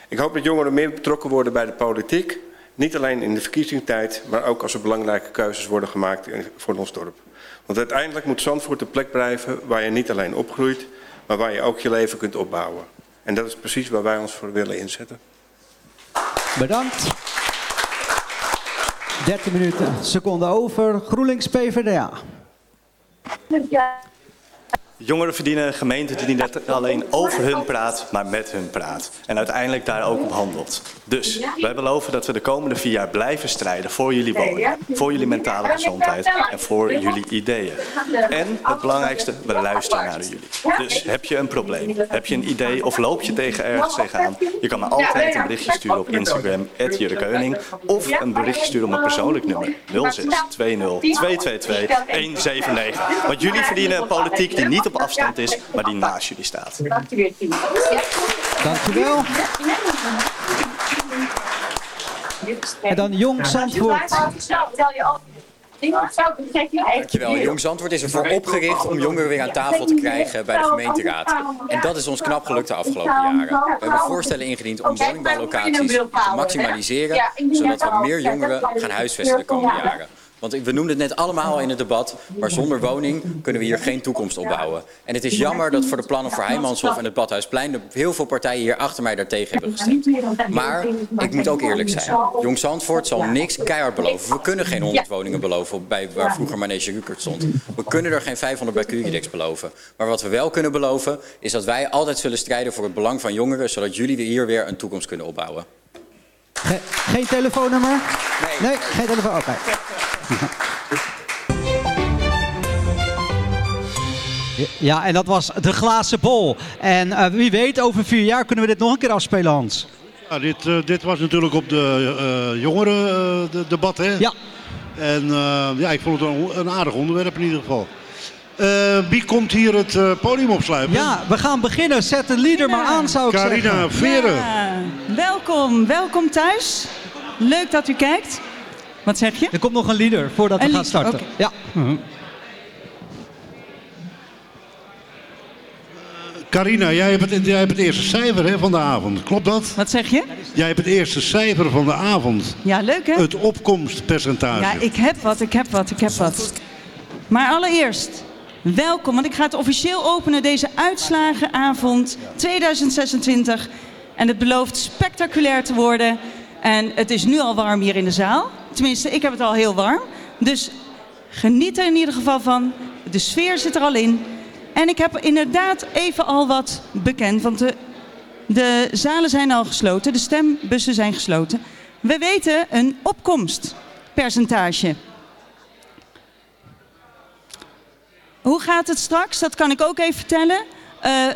Ik hoop dat jongeren meer betrokken worden bij de politiek. Niet alleen in de verkiezingstijd, maar ook als er belangrijke keuzes worden gemaakt voor ons dorp. Want uiteindelijk moet Zandvoort de plek blijven waar je niet alleen opgroeit, maar waar je ook je leven kunt opbouwen. En dat is precies waar wij ons voor willen inzetten. Bedankt. 13 minuten, seconden over. GroenLinks PvdA. Jongeren verdienen een gemeente die niet alleen over hun praat, maar met hun praat. En uiteindelijk daar ook op handelt. Dus wij beloven dat we de komende vier jaar blijven strijden voor jullie wonen, voor jullie mentale gezondheid en voor jullie ideeën. En het belangrijkste, we luisteren naar jullie. Dus heb je een probleem, heb je een idee of loop je tegen ergens tegenaan, je kan me altijd een berichtje sturen op Instagram, Keuning, of een berichtje sturen op mijn persoonlijk nummer 0620 222 179. Want jullie verdienen een politiek die niet op afstand is, maar die naast jullie staat. Dankjewel. En dan Jong Zandvoort. Dankjewel. Jong Zandvoort is ervoor opgericht om jongeren weer aan tafel te krijgen bij de gemeenteraad. En dat is ons knap gelukt de afgelopen jaren. We hebben voorstellen ingediend om woningbouwlocaties te maximaliseren, zodat we meer jongeren gaan huisvesten de komende jaren. Want we noemden het net allemaal in het debat, maar zonder woning kunnen we hier geen toekomst opbouwen. En het is jammer dat voor de plannen voor Heijmanshof en het Badhuisplein heel veel partijen hier achter mij daartegen hebben gestemd. Maar ik moet ook eerlijk zijn, Jong Zandvoort zal niks keihard beloven. We kunnen geen 100 woningen beloven bij waar vroeger Manege Rukert stond. We kunnen er geen 500 bij Curidex beloven. Maar wat we wel kunnen beloven is dat wij altijd zullen strijden voor het belang van jongeren, zodat jullie hier weer een toekomst kunnen opbouwen. Geen telefoonnummer? Nee. Nee, geen telefoon. Oké. Ja, en dat was de glazen bol. En uh, wie weet, over vier jaar kunnen we dit nog een keer afspelen, Hans. Ja, dit, uh, dit was natuurlijk op de uh, jongeren de debat, hè? Ja. En ja, ik vond het een, een, aardig onderwerp in ieder geval. wie komt hier het podium opsluiten? Ja, we gaan beginnen. Zet de leader maar aan, zou ik Carina zeggen. Carina Veren. Ja. Welkom, welkom thuis. Leuk dat u kijkt. Wat zeg je? Er komt nog een leader voordat een we gaan starten. Okay. Ja. Uh -huh. Carina, jij hebt, het, jij hebt het eerste cijfer hè, van de avond. Klopt dat? Wat zeg je? Jij hebt het eerste cijfer van de avond. Ja, leuk hè? Het opkomstpercentage. Ja, ik heb wat, ik heb wat, ik heb wat. Maar allereerst, welkom. Want ik ga het officieel openen deze uitslagenavond 2026. En het belooft spectaculair te worden. En het is nu al warm hier in de zaal. Tenminste, ik heb het al heel warm. Dus geniet er in ieder geval van. De sfeer zit er al in. En ik heb inderdaad even al wat bekend. Want de, de zalen zijn al gesloten. De stembussen zijn gesloten. We weten een opkomstpercentage. Hoe gaat het straks? Dat kan ik ook even vertellen. Uh,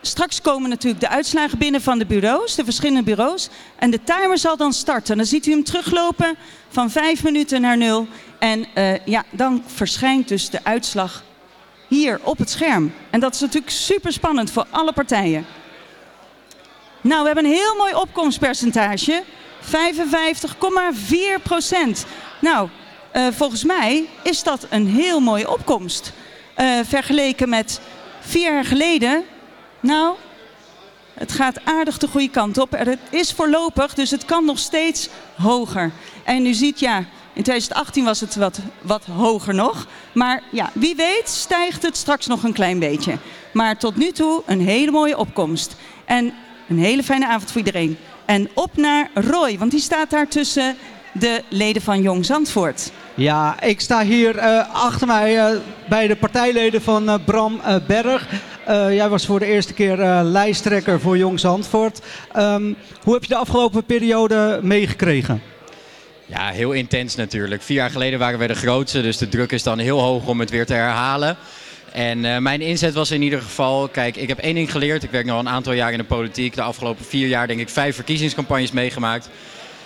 Straks komen natuurlijk de uitslagen binnen van de bureaus, de verschillende bureaus. En de timer zal dan starten. Dan ziet u hem teruglopen van 5 minuten naar 0. En uh, ja, dan verschijnt dus de uitslag hier op het scherm. En dat is natuurlijk super spannend voor alle partijen. Nou, we hebben een heel mooi opkomstpercentage. 55,4 procent. Nou, uh, volgens mij is dat een heel mooie opkomst. Uh, vergeleken met vier jaar geleden nou, het gaat aardig de goede kant op. Het is voorlopig, dus het kan nog steeds hoger. En u ziet, ja, in 2018 was het wat, wat hoger nog. Maar ja, wie weet stijgt het straks nog een klein beetje. Maar tot nu toe een hele mooie opkomst. En een hele fijne avond voor iedereen. En op naar Roy, want die staat daar tussen de leden van Jong Zandvoort. Ja, ik sta hier eh, achter mij eh, bij de partijleden van eh, Bram Berg. Eh, jij was voor de eerste keer eh, lijsttrekker voor Jong Zandvoort. Ehm, hoe heb je de afgelopen periode meegekregen? Ja, heel intens natuurlijk. Vier jaar geleden waren we de grootste, dus de druk is dan heel hoog om het weer te herhalen. En eh, mijn inzet was in ieder geval, kijk, ik heb één ding geleerd. Ik werk nu al een aantal jaar in de politiek. De afgelopen vier jaar denk ik vijf verkiezingscampagnes meegemaakt.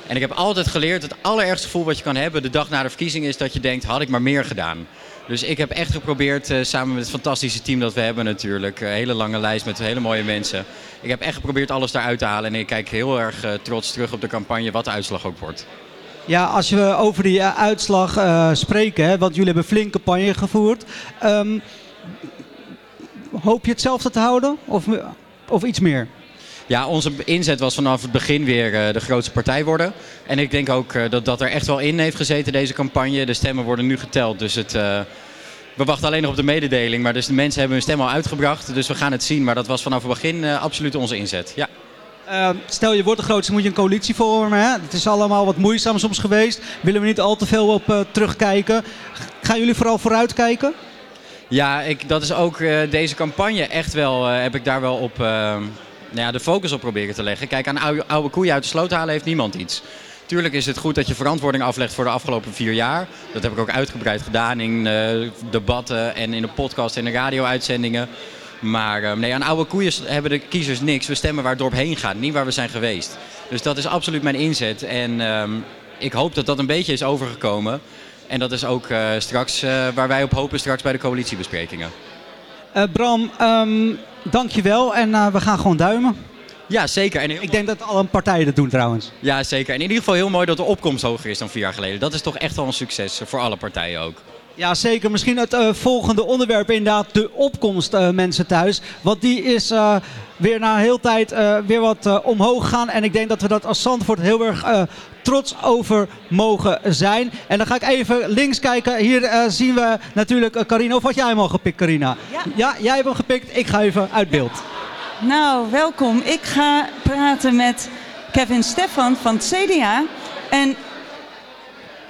En ik heb altijd geleerd, het allerergste gevoel wat je kan hebben de dag na de verkiezing is dat je denkt, had ik maar meer gedaan. Dus ik heb echt geprobeerd, eh, samen met het fantastische team dat we hebben natuurlijk, een hele lange lijst met hele mooie mensen. Ik heb echt geprobeerd alles daaruit te halen en ik kijk heel erg eh, trots terug op de campagne, wat de uitslag ook wordt. Ja, als we over die eh, uitslag eh, spreken, want jullie hebben flink campagne gevoerd. Ehm, hoop je hetzelfde te houden of, of iets meer? Ja, onze inzet was vanaf het begin weer eh, de grootste partij worden. En ik denk ook eh, dat dat er echt wel in heeft gezeten, deze campagne. De stemmen worden nu geteld, dus het, eh, we wachten alleen nog op de mededeling. Maar dus de mensen hebben hun stem al uitgebracht, dus we gaan het zien. Maar dat was vanaf het begin absoluut onze inzet, ja. Eh, stel je wordt de grootste, moet je een coalitie vormen. Hè? Het is allemaal wat moeizaam soms geweest. Willen we niet al te veel op terugkijken. Gaan jullie vooral vooruitkijken? Ja, ik, dat is ook deze campagne echt wel, heb ik daar wel op, eh, nou de focus op proberen te leggen. Kijk, aan oude, koeien uit de sloot halen heeft niemand iets. Tuurlijk is het goed dat je verantwoording aflegt voor de afgelopen vier jaar. Dat heb ik ook uitgebreid gedaan in eh, debatten en in de podcast en de radio-uitzendingen. Maar eh, nee, aan oude koeien hebben de kiezers niks. We stemmen waar het dorp heen gaat, niet waar we zijn geweest. Dus dat is absoluut mijn inzet. En ehm, ik hoop dat dat een beetje is overgekomen. En dat is ook eh, straks waar wij op hopen straks bij de coalitiebesprekingen. Eh, Bram, um, dankjewel en eh, we gaan gewoon duimen. Ja, zeker. En Ik denk dat alle partijen dat doen trouwens. Ja, zeker. En in ieder geval heel mooi dat de opkomst hoger is dan vier jaar geleden. Dat is toch echt wel een succes voor alle partijen ook. Ja, zeker. Misschien het eh, volgende onderwerp inderdaad, de opkomst eh, mensen thuis. Want die is eh, weer na een heel tijd weer wat omhoog gegaan. En ik denk dat we dat als Zandvoort heel erg trots over mogen zijn. En dan ga ik even links kijken. Hier zien we natuurlijk Carina. Of had jij hem al gepikt, Carina? Ja. jij hebt hem gepikt. Ik ga even uit beeld. Nou, welkom. Ik ga praten met Kevin Stefan van het CDA. En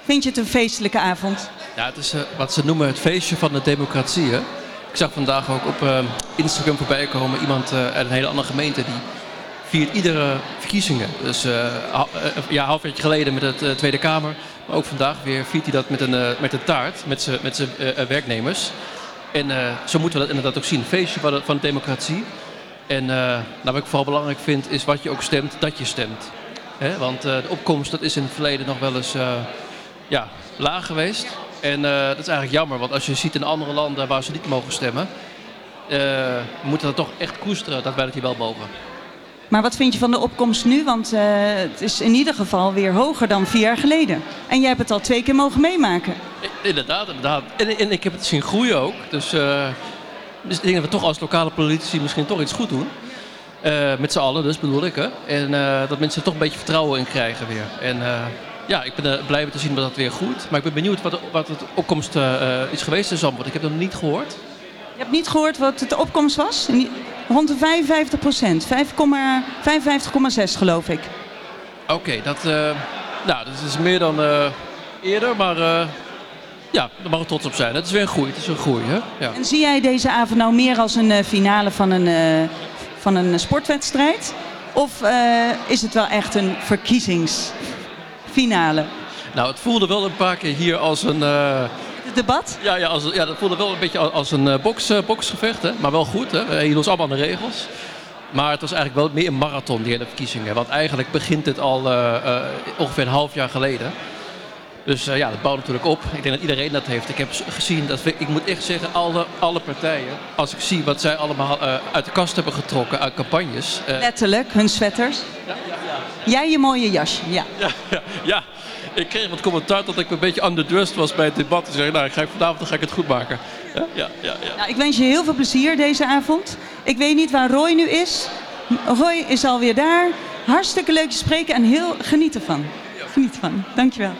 vind je het een feestelijke avond? Ja, het is eh, wat ze noemen het feestje van de democratie. Hè? Ik zag vandaag ook op eh, Instagram voorbij komen iemand eh, uit een hele andere gemeente die viert iedere verkiezingen. Dus ja, half jaar geleden met eh, Tweede Kamer, maar ook vandaag weer viert hij dat met een, met een taart met zijn met werknemers. En zo moeten we dat inderdaad ook zien, feestje van de, van de democratie. En nou, wat ik vooral belangrijk vind is wat je ook stemt, dat je stemt. Want de opkomst dat is in het verleden nog wel eens ja, laag geweest. En eh, dat is eigenlijk jammer, want als je ziet in andere landen waar ze niet mogen stemmen, we moeten dat toch echt koesteren dat wij dat hier wel mogen. Maar wat vind je van de opkomst nu? Want eh, het is in ieder geval weer hoger dan vier jaar geleden. En jij hebt het al twee keer mogen meemaken. Inderdaad, inderdaad. En, en ik heb het zien groeien ook. Dus, eh, dus ik denk dat we toch als lokale politici misschien toch iets goed doen. Met z'n allen, dus bedoel ik. Hè? En dat mensen er toch een beetje vertrouwen in krijgen weer. En ja, ik ben er blij te zien dat dat weer goed. Maar ik ben benieuwd wat, wat het opkomst eh, eh, is geweest in Zandvoort. Ik heb dat niet gehoord. Je hebt niet gehoord wat de opkomst was? Rond de 55 procent. 55,6 geloof ik. Oké, dat, eh, nou, dat is meer dan eh, eerder, maar eh, ja, daar mag ik trots op zijn. Het is weer een groei, het is een groei. Hè? Ja. En zie jij deze avond nou meer als een eh, finale van een, eh, van een sportwedstrijd? Of eh, is het wel echt een verkiezingsfinale? Nou, het voelde wel een paar keer hier als een... Het debat? Ja, ja, als, ja, dat voelde wel een beetje als, een boks, boksgevecht, hè? maar wel goed. Hè? We hielden ons allemaal aan de regels. Maar het was eigenlijk wel meer een marathon, die hele verkiezingen. Want eigenlijk begint het al ongeveer een half jaar geleden. Dus ja, dat bouwt natuurlijk op. Ik denk dat iedereen dat heeft. Ik heb gezien, dat ik moet echt zeggen, alle, alle partijen, als ik zie wat zij allemaal uit de kast hebben getrokken uit campagnes. Letterlijk, hun sweaters. Jij je mooie jasje, ja. ja, ja, ja, ik kreeg wat commentaar dat ik een beetje underdressed was bij het debat. Ik zei, nou, ik ga, vanavond dan ga ik het goed maken. Ja, ja, ja, ja. Nou, ik wens je heel veel plezier deze avond. Ik weet niet waar Roy nu is. Roy is alweer daar. Hartstikke leuk te spreken en heel geniet ervan. Geniet ervan. Dankjewel.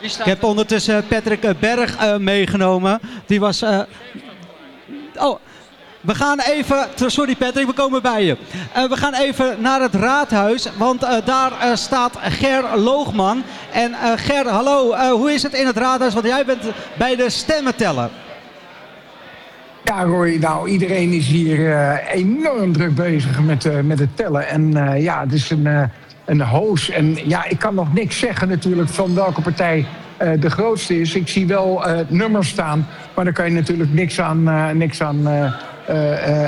Ik heb ondertussen Patrick Berg eh, meegenomen. Die was... eh, Oh, we gaan even... Sorry Patrick, we komen bij je. Eh, we gaan even naar het raadhuis, want eh, daar eh, staat Ger Loogman. En eh, Ger, hallo, eh, hoe is het in het raadhuis? Want jij bent bij de stemmen tellen. Ja, Roy, nou, iedereen is hier eh, enorm druk bezig met, eh, met het tellen. En eh, ja, het is een, eh, een hoos. En ja, ik kan nog niks zeggen natuurlijk van welke partij eh, de grootste is. Ik zie wel eh, nummers staan, maar daar kan je natuurlijk niks aan, eh, niks aan eh, eh, eh,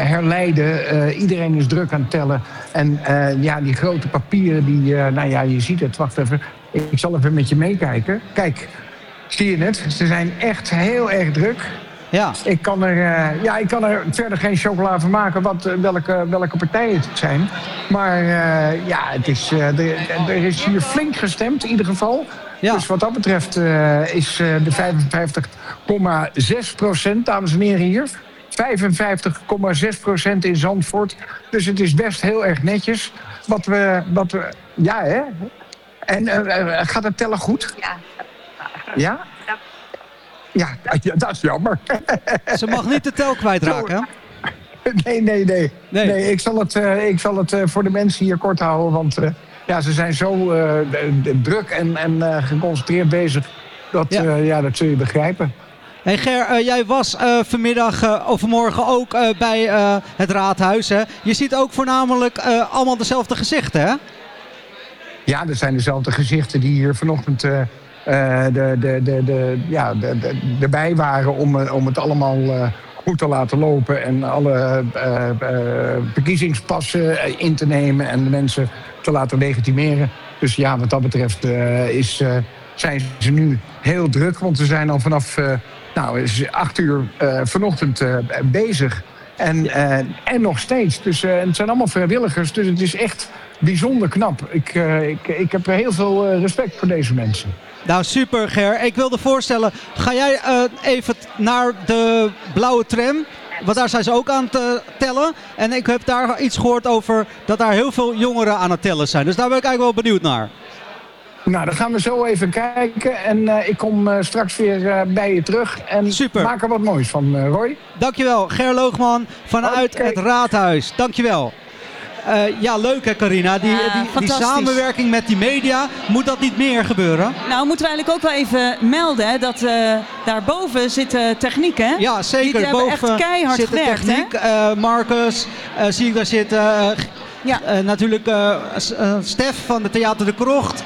herleiden. Eh, iedereen is druk aan het tellen. En eh, ja, die grote papieren, die, eh, nou ja, je ziet het. Wacht even, ik zal even met je meekijken. Kijk, zie je het? Ze zijn echt heel erg druk. Ja. Ik kan er, eh, ja, ik kan er verder geen chocola van maken wat, eh, welke, welke partijen het zijn. Maar eh, ja, het is, eh, er, er is hier flink gestemd in ieder geval. Dus wat dat betreft eh, is eh, de 55,6 procent, dames en heren hier. 55,6 procent in Zandvoort. Dus het is best heel erg netjes. Wat we, wat we ja hè? En eh, eh, gaat het tellen goed? Ja. Ja? Ja, ja, dat is jammer. Ze mag niet de tel kwijtraken, hè? Nee, nee, nee. nee. ik zal het, eh, ik zal het eh, voor de mensen hier kort houden. Want eh, ja, ze zijn zo eh, druk en, en eh, geconcentreerd bezig. Dat, ja. ja, dat zul je begrijpen. Hey Ger, eh, jij was eh, vanmiddag of vanmorgen ook bij het raadhuis. Hè? Je ziet ook voornamelijk allemaal dezelfde gezichten, hè? Ja, er zijn dezelfde gezichten die hier vanochtend de, de, de, de, ja, de, erbij waren om, om het allemaal goed te laten lopen en alle verkiezingspassen in te nemen en de mensen te laten legitimeren. Dus ja, wat dat betreft is, zijn ze nu heel druk, want ze zijn al vanaf nou, is acht uur eh, vanochtend eh, bezig. En, eh, en nog steeds. Dus het zijn allemaal vrijwilligers. Dus het is echt bijzonder knap. Ik, ik, ik heb heel veel respect voor deze mensen. Nou, super Ger. Ik wilde voorstellen, ga jij even naar de blauwe tram? Want daar zijn ze ook aan het tellen. En ik heb daar iets gehoord over dat daar heel veel jongeren aan het tellen zijn. Dus daar ben ik eigenlijk wel benieuwd naar. Nou, dan gaan we zo even kijken. En eh, ik kom eh, straks weer eh, bij je terug. En Super. maak er wat moois van, eh, Roy. Dankjewel, Ger Loogman vanuit het raadhuis. Dankjewel. Eh ja, leuk hè Carina. Die, die, samenwerking met die media, moet dat niet meer gebeuren? Nou, moeten we eigenlijk ook wel even melden hè, dat eh, daarboven zit eh, techniek, hè? Ja, zeker. Die hebben Boven echt keihard zit gewerkt, techniek. hè? Eh, Marcus, eh, zie ik daar zitten. ja. natuurlijk Stef van de Theater de Krocht.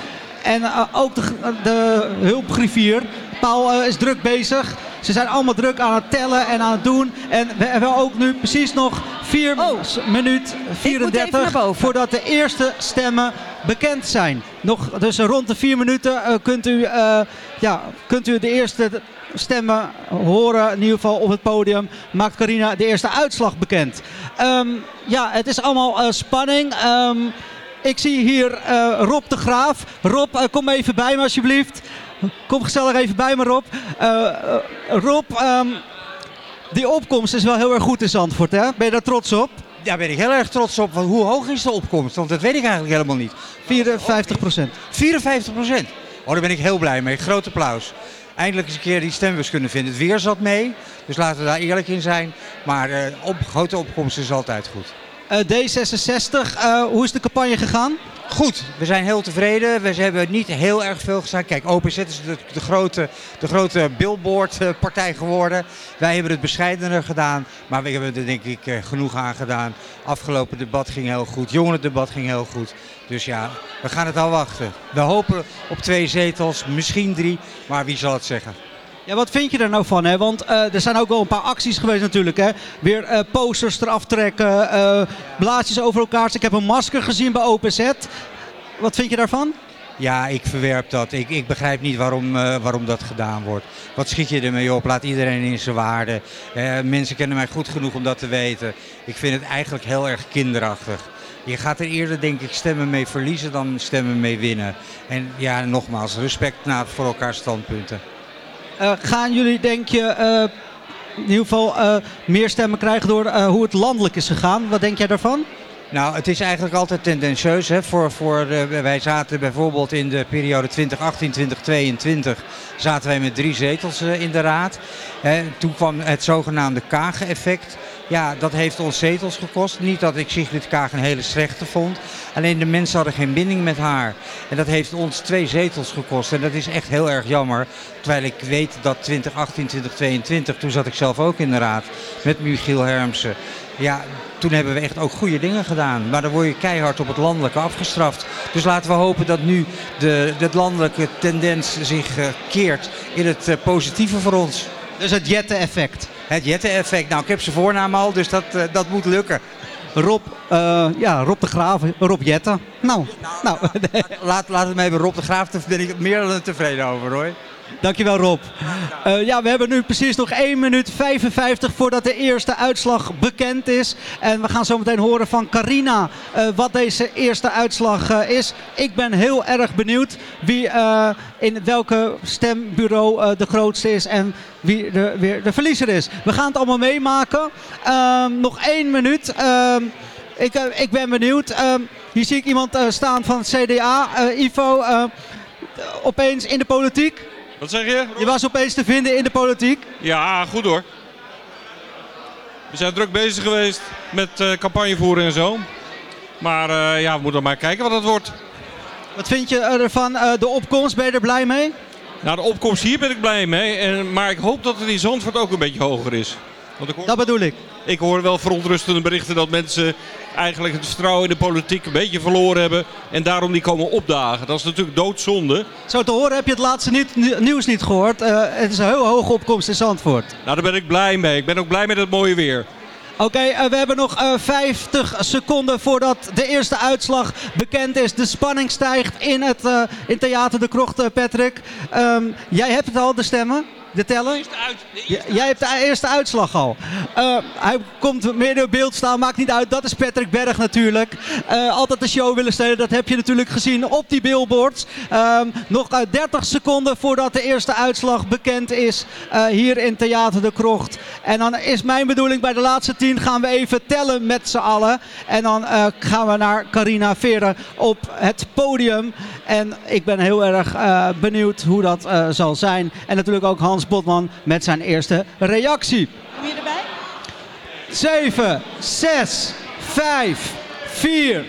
En eh, ook de, de hulpgriffier. Paul eh, is druk bezig. Ze zijn allemaal druk aan het tellen en aan het doen. En we hebben ook nu precies nog 4 minuut 34 voordat de eerste stemmen bekend zijn. Nog dus rond de 4 minuten eh, kunt, u, ja, kunt u de eerste stemmen horen. In ieder geval op het podium maakt Carina de eerste uitslag bekend. Ehm, ja, het is allemaal spanning. Ehm, ik zie hier eh, Rob de Graaf. Rob, eh, kom even bij me alsjeblieft. Kom gezellig even bij me, Rob. Eh, Rob, ehm, die opkomst is wel heel erg goed in Zandvoort, hè? Ben je daar trots op? Daar ben ik heel erg trots op. Hoe hoog is de opkomst? Want dat weet ik eigenlijk helemaal niet. 54 procent. 54 procent? Oh, daar ben ik heel blij mee. Groot applaus. Eindelijk eens een keer die stembus kunnen vinden. Het weer zat mee, dus laten we daar eerlijk in zijn. Maar op, grote opkomst is altijd goed. Eh, D66, eh, hoe is de campagne gegaan? Goed, we zijn heel tevreden. We hebben niet heel erg veel gestaan. Kijk, OPZ is de, de grote, de grote billboardpartij geworden. Wij hebben het bescheidener gedaan, maar we hebben er denk ik eh, genoeg aan gedaan. Afgelopen debat ging heel goed, jongerendebat ging heel goed. Dus ja, we gaan het al wachten. We hopen op twee zetels, misschien drie, maar wie zal het zeggen? Ja, wat vind je er nou van? Hè? Want eh, er zijn ook wel een paar acties geweest natuurlijk. Hè? Weer eh, posters eraf trekken, eh, blaadjes over elkaar. Ik heb een masker gezien bij OPZ. Wat vind je daarvan? Ja, ik verwerp dat. Ik, ik begrijp niet waarom, waarom dat gedaan wordt. Wat schiet je ermee op? Laat iedereen in zijn waarde. Mensen kennen mij goed genoeg om dat te weten. Ik vind het eigenlijk heel erg kinderachtig. Je gaat er eerder, denk ik, stemmen mee verliezen dan stemmen mee winnen. En ja, nogmaals, respect voor elkaar standpunten. Eh, gaan jullie, denk je, eh, in ieder geval eh, meer stemmen krijgen door hoe het landelijk is gegaan? Wat denk jij daarvan? Nou, het is eigenlijk altijd tendentieus. Hè? Voor, voor, wij zaten bijvoorbeeld in de periode 2018-2022 zaten wij met drie zetels in de raad. Hè, toen kwam het zogenaamde Kagen-effect. Ja, dat heeft ons zetels gekost. Niet dat ik Sigrid Kaag een hele slechte vond. Alleen de mensen hadden geen binding met haar. En dat heeft ons twee zetels gekost. En dat is echt heel erg jammer. Terwijl ik weet dat 2018, 2022, toen zat ik zelf ook in de raad met Michiel Hermsen. Ja, toen hebben we echt ook goede dingen gedaan. Maar dan word je keihard op het landelijke afgestraft. Dus laten we hopen dat nu de, de landelijke tendens zich eh, keert in het eh, positieve voor ons. Dus het Jette-effect. Het Jette-effect. Nou, ik heb zijn voornaam al, dus dat, eh, dat moet lukken. Rob, eh, ja, Rob de Graaf, Rob Jette. Nou, nou. laat, laat het mij Rob de Graaf, daar ben ik meer dan tevreden over hoor. Dankjewel Rob. Eh, ja, we hebben nu precies nog 1 minuut 55 voordat de eerste uitslag bekend is. En we gaan zo meteen horen van Carina eh, wat deze eerste uitslag eh, is. Ik ben heel erg benieuwd wie in welke stembureau de grootste is en wie de, weer de verliezer is. We gaan het allemaal meemaken. Ehm, nog 1 minuut. Ehm, ik, ik ben benieuwd. Ehm, hier zie ik iemand staan van het CDA. Ivo, opeens in de politiek. Wat zeg je? Je was opeens te vinden in de politiek. Ja, goed hoor. We zijn druk bezig geweest met eh, campagne voeren en zo. Maar eh, ja, we moeten maar kijken wat het wordt. Wat vind je ervan, eh, de opkomst? Ben je er blij mee? Nou, de opkomst hier ben ik blij mee. En, maar ik hoop dat het in Zandvoort ook een beetje hoger is. Want ik hoor, dat bedoel ik. Ik hoor wel verontrustende berichten dat mensen eigenlijk het vertrouwen in de politiek een beetje verloren hebben. En daarom die komen opdagen. Dat is natuurlijk doodzonde. Zo te horen heb je het laatste niet, nieuws niet gehoord. Eh, het is een heel hoge opkomst in Zandvoort. Nou, daar ben ik blij mee. Ik ben ook blij met het mooie weer. Oké, eh, we hebben nog eh, 50 seconden voordat de eerste uitslag bekend is. De spanning stijgt in het eh, in Theater de Krocht, eh, Patrick. Ehm, jij hebt het al, de stemmen? De tellen? J- jij hebt de eerste uitslag al. Eh, hij komt meer in beeld staan, maakt niet uit. Dat is Patrick Berg natuurlijk. Eh, altijd de show willen stellen, dat heb je natuurlijk gezien op die billboards. Ehm, nog eh, 30 seconden voordat de eerste uitslag bekend is eh, hier in Theater de Krocht. En dan is mijn bedoeling bij de laatste tien gaan we even tellen met z'n allen. En dan eh, gaan we naar Carina Veren op het podium. En ik ben heel erg eh, benieuwd hoe dat eh, zal zijn. En natuurlijk ook Hans Botman met zijn eerste reactie. Kom je erbij? 7, 6, 5, 4,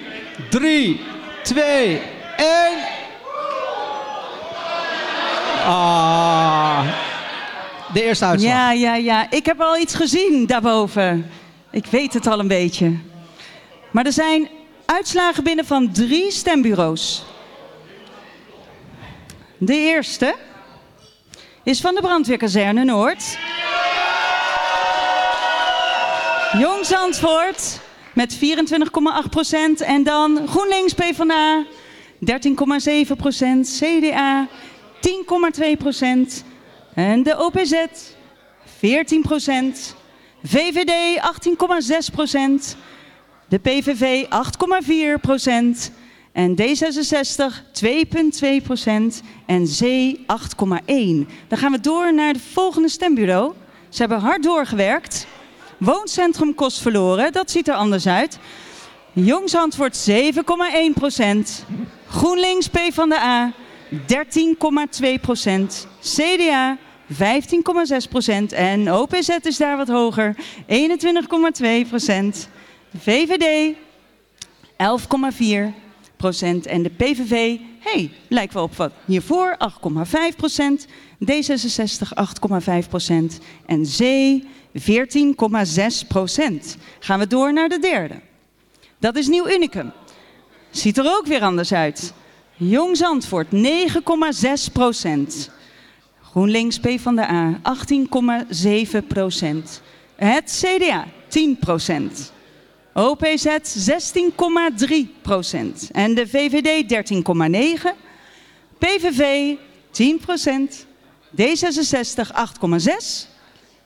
3, 2, 1. Ah, de eerste uitslag. Ja, ja, ja. Ik heb al iets gezien daarboven. Ik weet het al een beetje. Maar er zijn uitslagen binnen van drie stembureaus. De eerste is van de brandweerkazerne Noord. Jong Zandvoort met 24,8% En dan GroenLinks PvdA 13,7% CDA 10,2% En de OPZ 14% VVD 18,6% De PVV 8,4 En D66 2,2% En Z 8,1. Dan gaan we door naar het volgende stembureau. Ze hebben hard doorgewerkt. Wooncentrum kost verloren, dat ziet er anders uit. Jong Zandvoort 7,1% GroenLinks PvdA 13,2% CDA 15,6% en OPZ is daar wat hoger, 21,2% VVD 11,4 en de PVV, hey, lijkt wel op wat hiervoor, 8,5% D66 8,5% en Z 14,6% Gaan we door naar de derde. Dat is Nieuw Unicum. Ziet er ook weer anders uit. Jong Zandvoort 9,6% GroenLinks PvdA 18,7% Het CDA 10 OPZ 16,3% en de VVD 13,9 PVV 10% D66 8,6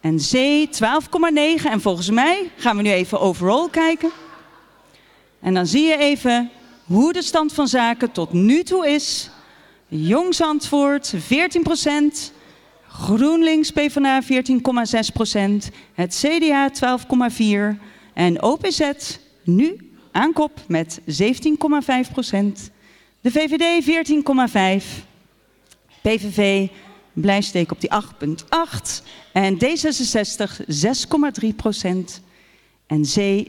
en C 12,9 en volgens mij gaan we nu even overall kijken. En dan zie je even hoe de stand van zaken tot nu toe is. Jong Zandvoort 14% GroenLinks PvdA 14,6% het CDA 12,4 en OPZ nu aan kop met 17,5 procent. De VVD 14,5. PVV blijft steken op die 8,8. En D66 6,3 procent. En C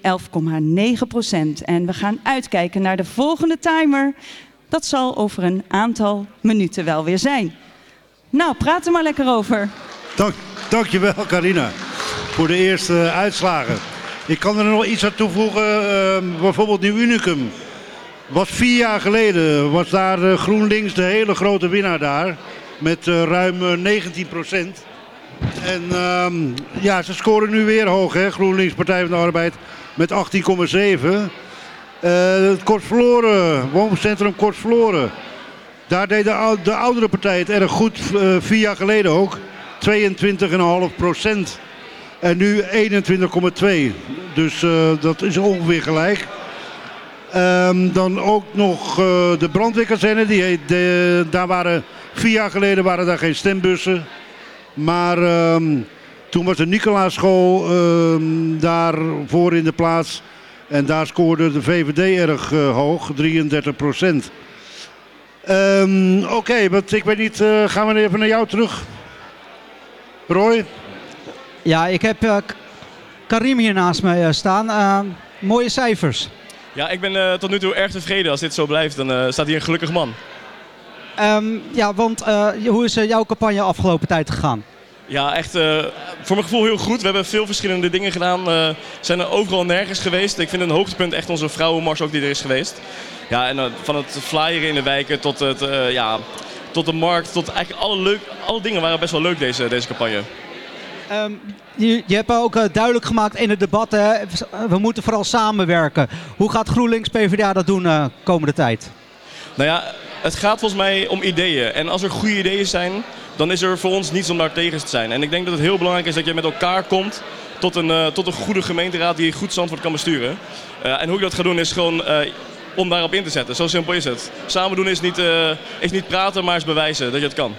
11,9 procent. En we gaan uitkijken naar de volgende timer. Dat zal over een aantal minuten wel weer zijn. Nou, praat er maar lekker over. Dank, dankjewel, Carina, voor de eerste uitslagen. Ik kan er nog iets aan toevoegen. ehm, bijvoorbeeld Nieuw Unicum. Was vier jaar geleden was daar eh, GroenLinks de hele grote winnaar daar. Met eh, ruim eh, 19 procent. En ehm, ja, ze scoren nu weer hoog, hè? GroenLinks Partij van de Arbeid met 18,7. Eh, het Kortverloren, wooncentrum Kortverloren. Daar deed de, de oudere partij het erg goed, eh, vier jaar geleden ook. 22,5 procent. En nu 21,2. Dus eh, dat is ongeveer gelijk. Ehm, dan ook nog eh, de brandweerkazerne. Die de, daar waren, vier jaar geleden waren daar geen stembussen. Maar ehm, toen was de Nicolaaschool ehm, daar voor in de plaats. En daar scoorde de VVD erg eh, hoog, 33 procent. Oké, want ik weet niet, gaan we even naar jou terug? Roy? Ja, ik heb eh, Karim hier naast me eh, staan. Eh, mooie cijfers. Ja, ik ben tot nu toe erg tevreden. Als dit zo blijft, dan staat hier een gelukkig man. Ehm, ja, want hoe is jouw campagne afgelopen tijd gegaan? Ja, echt voor mijn gevoel heel goed. We hebben veel verschillende dingen gedaan. eh zijn er overal nergens geweest. Ik vind een hoogtepunt echt onze vrouwenmars ook die er is geweest. Ja, en van het flyeren in de wijken tot, het, ja, tot de markt, tot eigenlijk alle, leuk, alle dingen waren best wel leuk deze, deze campagne. Ehm, je, je hebt ook eh, duidelijk gemaakt in het debat, hè, we moeten vooral samenwerken. Hoe gaat GroenLinks PvdA dat doen eh komende tijd? Nou ja, het gaat volgens mij om ideeën. En als er goede ideeën zijn, dan is er voor ons niets om daar tegen te zijn. En ik denk dat het heel belangrijk is dat je met elkaar komt tot een, eh, tot een goede gemeenteraad die goed Zandvoort kan besturen. En hoe ik dat ga doen is gewoon om daarop in te zetten. Zo simpel is het. Samen doen is niet, is niet praten, maar is bewijzen dat je het kan.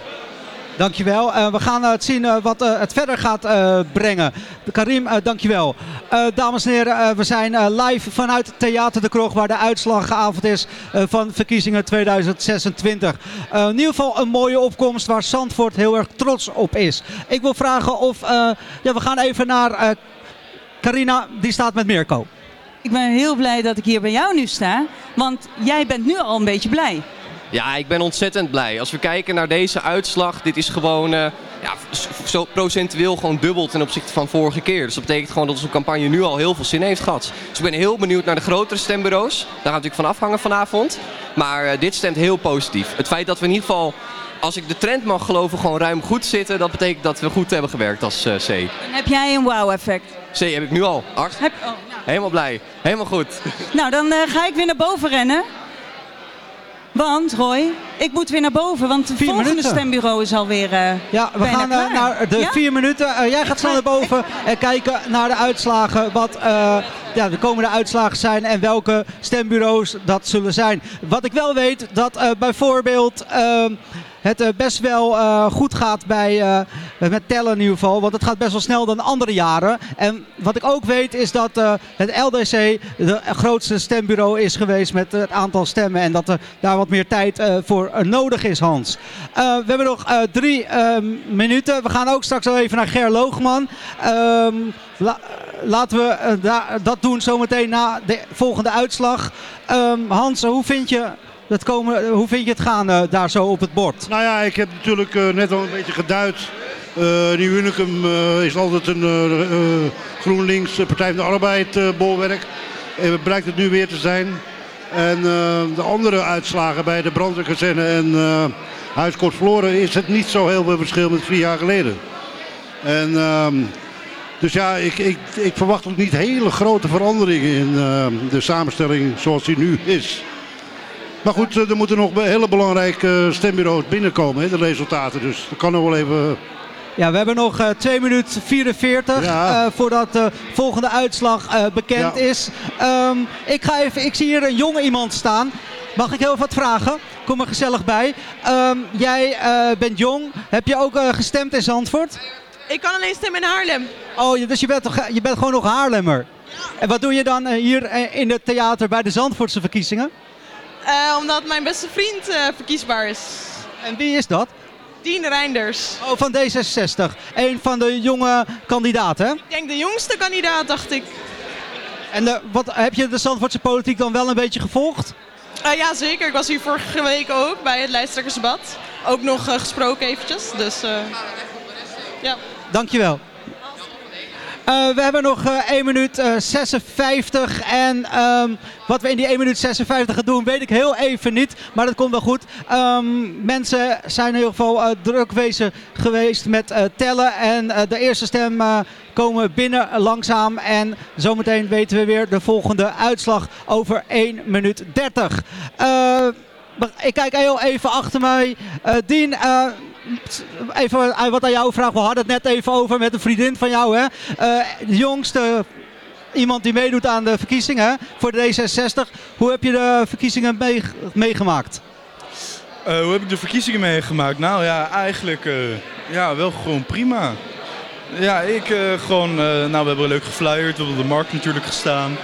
Dankjewel. Eh we gaan eh, het zien eh, wat het verder gaat brengen. Karim, dankjewel. Dames en heren, we zijn live vanuit Theater de Krog, waar de uitslagavond is van verkiezingen 2026. Eh, in ieder geval een mooie opkomst waar Zandvoort heel erg trots op is. Ik wil vragen of, ja, we gaan even naar Carina, die staat met Mirko. Ik ben heel blij dat ik hier bij jou nu sta, want jij bent nu al een beetje blij. Ja, ik ben ontzettend blij. Als we kijken naar deze uitslag, dit is gewoon eh, ja, zo procentueel gewoon dubbel ten opzichte van vorige keer. Dus dat betekent gewoon dat onze campagne nu al heel veel zin heeft gehad. Dus ik ben heel benieuwd naar de grotere stembureaus. Daar gaat natuurlijk van afhangen vanavond. Maar eh, dit stemt heel positief. Het feit dat we in ieder geval, als ik de trend mag geloven, gewoon ruim goed zitten, dat betekent dat we goed hebben gewerkt als eh, C. Dan heb jij een wow-effect. C heb ik nu al. Heb, oh, nou. Helemaal blij. Helemaal goed. nou, dan ga ik weer naar boven rennen. Want, Roy, ik moet weer naar boven, want het volgende minuten. stembureau is alweer eh Ja, we gaan eh, naar de Ja? vier minuten. Eh, jij gaat snel naar boven en kijken naar de uitslagen. Wat ja, de komende uitslagen zijn en welke stembureaus dat zullen zijn. Wat ik wel weet, dat bijvoorbeeld eh, het eh, best wel eh, goed gaat bij, eh, met tellen in ieder geval. Want het gaat best wel snel dan andere jaren. En wat ik ook weet is dat het LDC de grootste stembureau is geweest met het aantal stemmen. En dat er daar wat meer tijd voor nodig is, Hans. We hebben nog drie eh, minuten. We gaan ook straks wel even naar Ger Loogman. Ehm, la- laten we da- dat doen zometeen na de volgende uitslag. Ehm, Hans, hoe vind je dat komen, hoe vind je het gaan eh, daar zo op het bord? Nou ja, ik heb natuurlijk eh, net al een beetje geduid. Eh Nieuw Unicum is altijd een GroenLinks Partij van de Arbeid bolwerk. En blijkt het nu weer te zijn. En de andere uitslagen bij de brandweerkazerne en uh, Huis Kort Verloren is het niet zo heel veel verschil met vier jaar geleden. En ehm, dus ja, ik, ik, ik verwacht ook niet hele grote veranderingen in de samenstelling zoals die nu is. Maar goed, eh, er moeten nog hele belangrijke stembureaus binnenkomen, hè, de resultaten. Dus dat kan nog wel even... Ja, we hebben nog eh 2 minuten 44 Ja. eh, voordat de volgende uitslag eh, bekend Ja. is. Ehm, ik, ga even, ik zie hier een jonge iemand staan. Mag ik heel wat vragen? Kom er gezellig bij. Ehm, jij eh, bent jong. Heb je ook eh, gestemd in Zandvoort? Ik kan alleen stemmen in Haarlem. Oh, dus je bent, toch, je bent gewoon nog Haarlemmer? En wat doe je dan eh, hier eh, in het theater bij de Zandvoortse verkiezingen? Eh, omdat mijn beste vriend eh, verkiesbaar is. En wie is dat? Dien Reinders. Oh, van D66. Een van de jonge kandidaten? Ik denk de jongste kandidaat, dacht ik. En eh, wat, heb je de Zandvoortse politiek dan wel een beetje gevolgd? Ja, zeker. Ik was hier vorige week ook bij het lijsttrekkersdebat. Ook nog gesproken eventjes. Dus ja. Dankjewel. Eh we hebben nog eh 1 minuut eh, 56 en ehm, wat we in die 1 minuut 56 gaan doen weet ik heel even niet, maar dat komt wel goed. Ehm, mensen zijn in ieder geval eh, druk geweest met eh, tellen en eh, de eerste stem eh, komen binnen langzaam en zometeen weten we weer de volgende uitslag over 1 minuut 30. Eh, ik kijk heel even achter mij. Eh, Dien, eh, even eh, wat aan jou vraag. We hadden het net even over met een vriendin van jou. Hè? Eh, de jongste iemand die meedoet aan de verkiezingen voor de D66. Hoe heb je de verkiezingen mee- meegemaakt? Eh, hoe heb ik de verkiezingen meegemaakt? Nou ja, eigenlijk ja, wel gewoon prima. Ja, ik gewoon, nou we hebben leuk geflyerd, we hebben op de markt natuurlijk gestaan.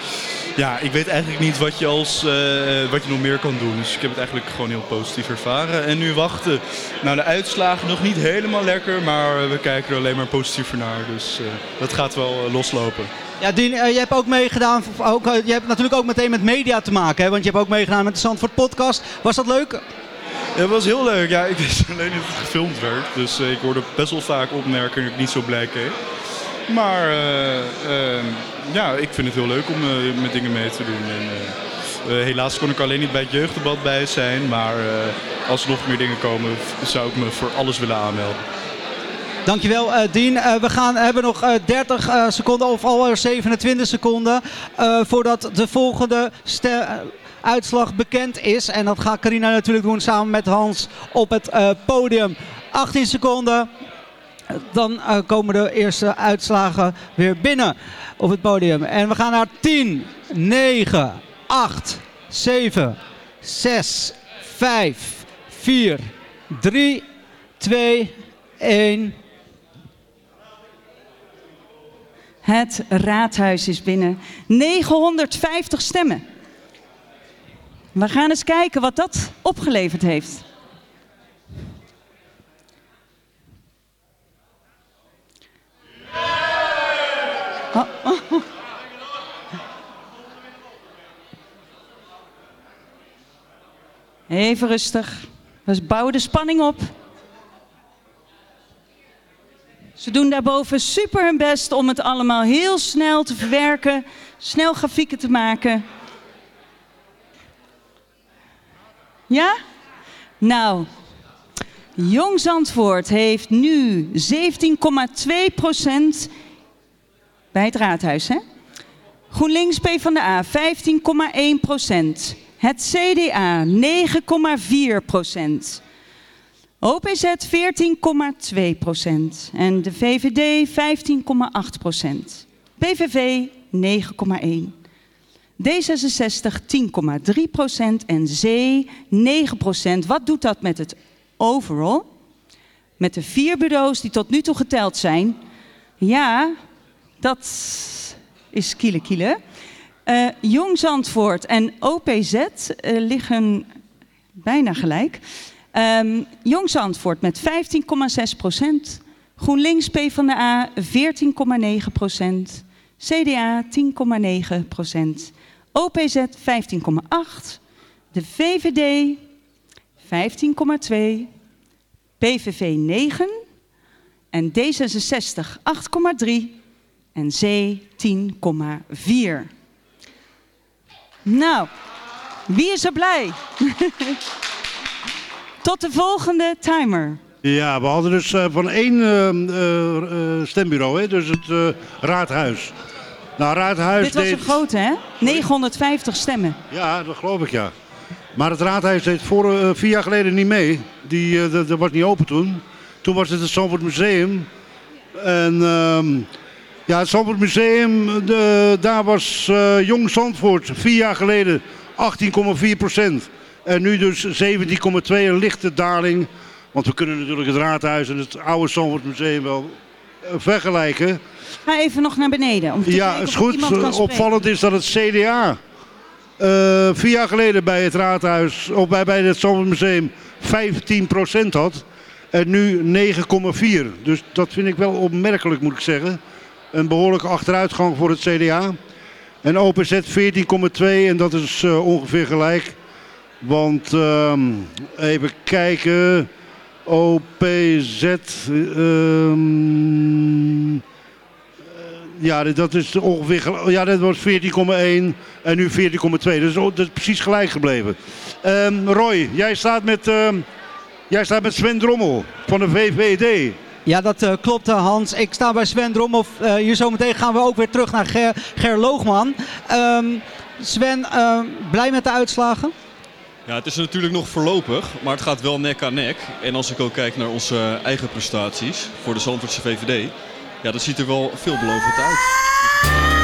Ja, ik weet eigenlijk niet wat je, als, eh, wat je nog meer kan doen. Dus ik heb het eigenlijk gewoon heel positief ervaren. En nu wachten. Nou, de uitslagen nog niet helemaal lekker, maar we kijken er alleen maar positiever naar. Dus eh, dat gaat wel eh, loslopen. Ja, Dien, je hebt ook meegedaan. Ook, je hebt natuurlijk ook meteen met media te maken. Hè? Want je hebt ook meegedaan met de Zandvoort podcast. Was dat leuk? Ja, het was heel leuk. Ja, ik wist alleen dat het gefilmd werd. Dus ik hoorde best wel vaak opmerkingen dat ik niet zo blij keek. Maar eh, eh, ja, ik vind het heel leuk om eh, met dingen mee te doen. En, eh, eh, helaas kon ik alleen niet bij het jeugddebat bij zijn. Maar als er nog meer dingen komen, zou ik me voor alles willen aanmelden. Dankjewel. Eh, we gaan, hebben nog eh, 30 eh, seconden of al 27 seconden voordat de volgende uitslag bekend is. En dat gaat Carina natuurlijk doen samen met Hans op het podium. 18 seconden. Dan eh, komen de eerste uitslagen weer binnen op het podium. En we gaan naar 10, 9, 8, 7, 6, 5, 4, 3, 2, 1. Het raadhuis is binnen. 950 stemmen. We gaan eens kijken wat dat opgeleverd heeft. Even rustig. We bouwen de spanning op. Ze doen daarboven super hun best om het allemaal heel snel te verwerken, snel grafieken te maken. Ja? Nou, Jong Zandvoort heeft nu 17,2 procent bij het raadhuis, hè? GroenLinks PvdA 15,1 procent. Het CDA 9,4 procent. OPZ 14,2 procent. En de VVD 15,8 procent. PVV 9,1. D66 10,3 procent en Zee 9 procent. Wat doet dat met het overall? Met de vier bureaus die tot nu toe geteld zijn. Ja, dat is kiele kiele. Eh, Jong Zandvoort en OPZ eh, liggen bijna gelijk. Ehm Jong Zandvoort met 15,6 procent. GroenLinks PvdA 14,9 procent. CDA 10,9 procent. OPZ 15,8. De VVD 15,2. PVV 9. En D66 8,3. En Z 10,4. Nou, wie is er blij? Tot de volgende timer. Ja, we hadden dus eh, van één eh, stembureau, hè? dus het raadhuis. Nou, raadhuis Dit was deed... een grote, hè? 950 stemmen. Ja, dat geloof ik, ja. Maar het raadhuis deed voor, vier jaar geleden niet mee. Die, dat, dat was niet open toen. Toen was het het Zandvoort Museum. En ehm, ja, het Zandvoort Museum, de, daar was eh, Jong Zandvoort vier jaar geleden 18,4 procent. En nu dus 17,2, een lichte daling. Want we kunnen natuurlijk het raadhuis en het oude Zandvoort Museum wel eh, vergelijken. Ga even nog naar beneden. Om te Ja, is goed. Opvallend is dat het CDA eh, vier jaar geleden bij het raadhuis, of bij, bij het Zandvoortmuseum 15% had. En nu 9,4. Dus dat vind ik wel opmerkelijk moet ik zeggen. Een behoorlijke achteruitgang voor het CDA. En OPZ 14,2 en dat is eh, ongeveer gelijk. Want ehm, even kijken. OPZ. ehm, ja, dat is ongeveer. Ja, dat was 14,1 en nu 14,2. Dus dat is precies gelijk gebleven. Ehm, Roy, jij staat, met, jij staat met Sven Drommel van de VVD. Ja, dat eh, klopt eh, Hans. Ik sta bij Sven Drommel. Eh, hier zometeen gaan we ook weer terug naar Ger, Ger Loogman. Ehm, Sven, eh, blij met de uitslagen? Ja, het is natuurlijk nog voorlopig, maar het gaat wel nek aan nek. En als ik ook kijk naar onze eigen prestaties voor de Zandvoortse VVD, ja, dat ziet er wel veelbelovend uit.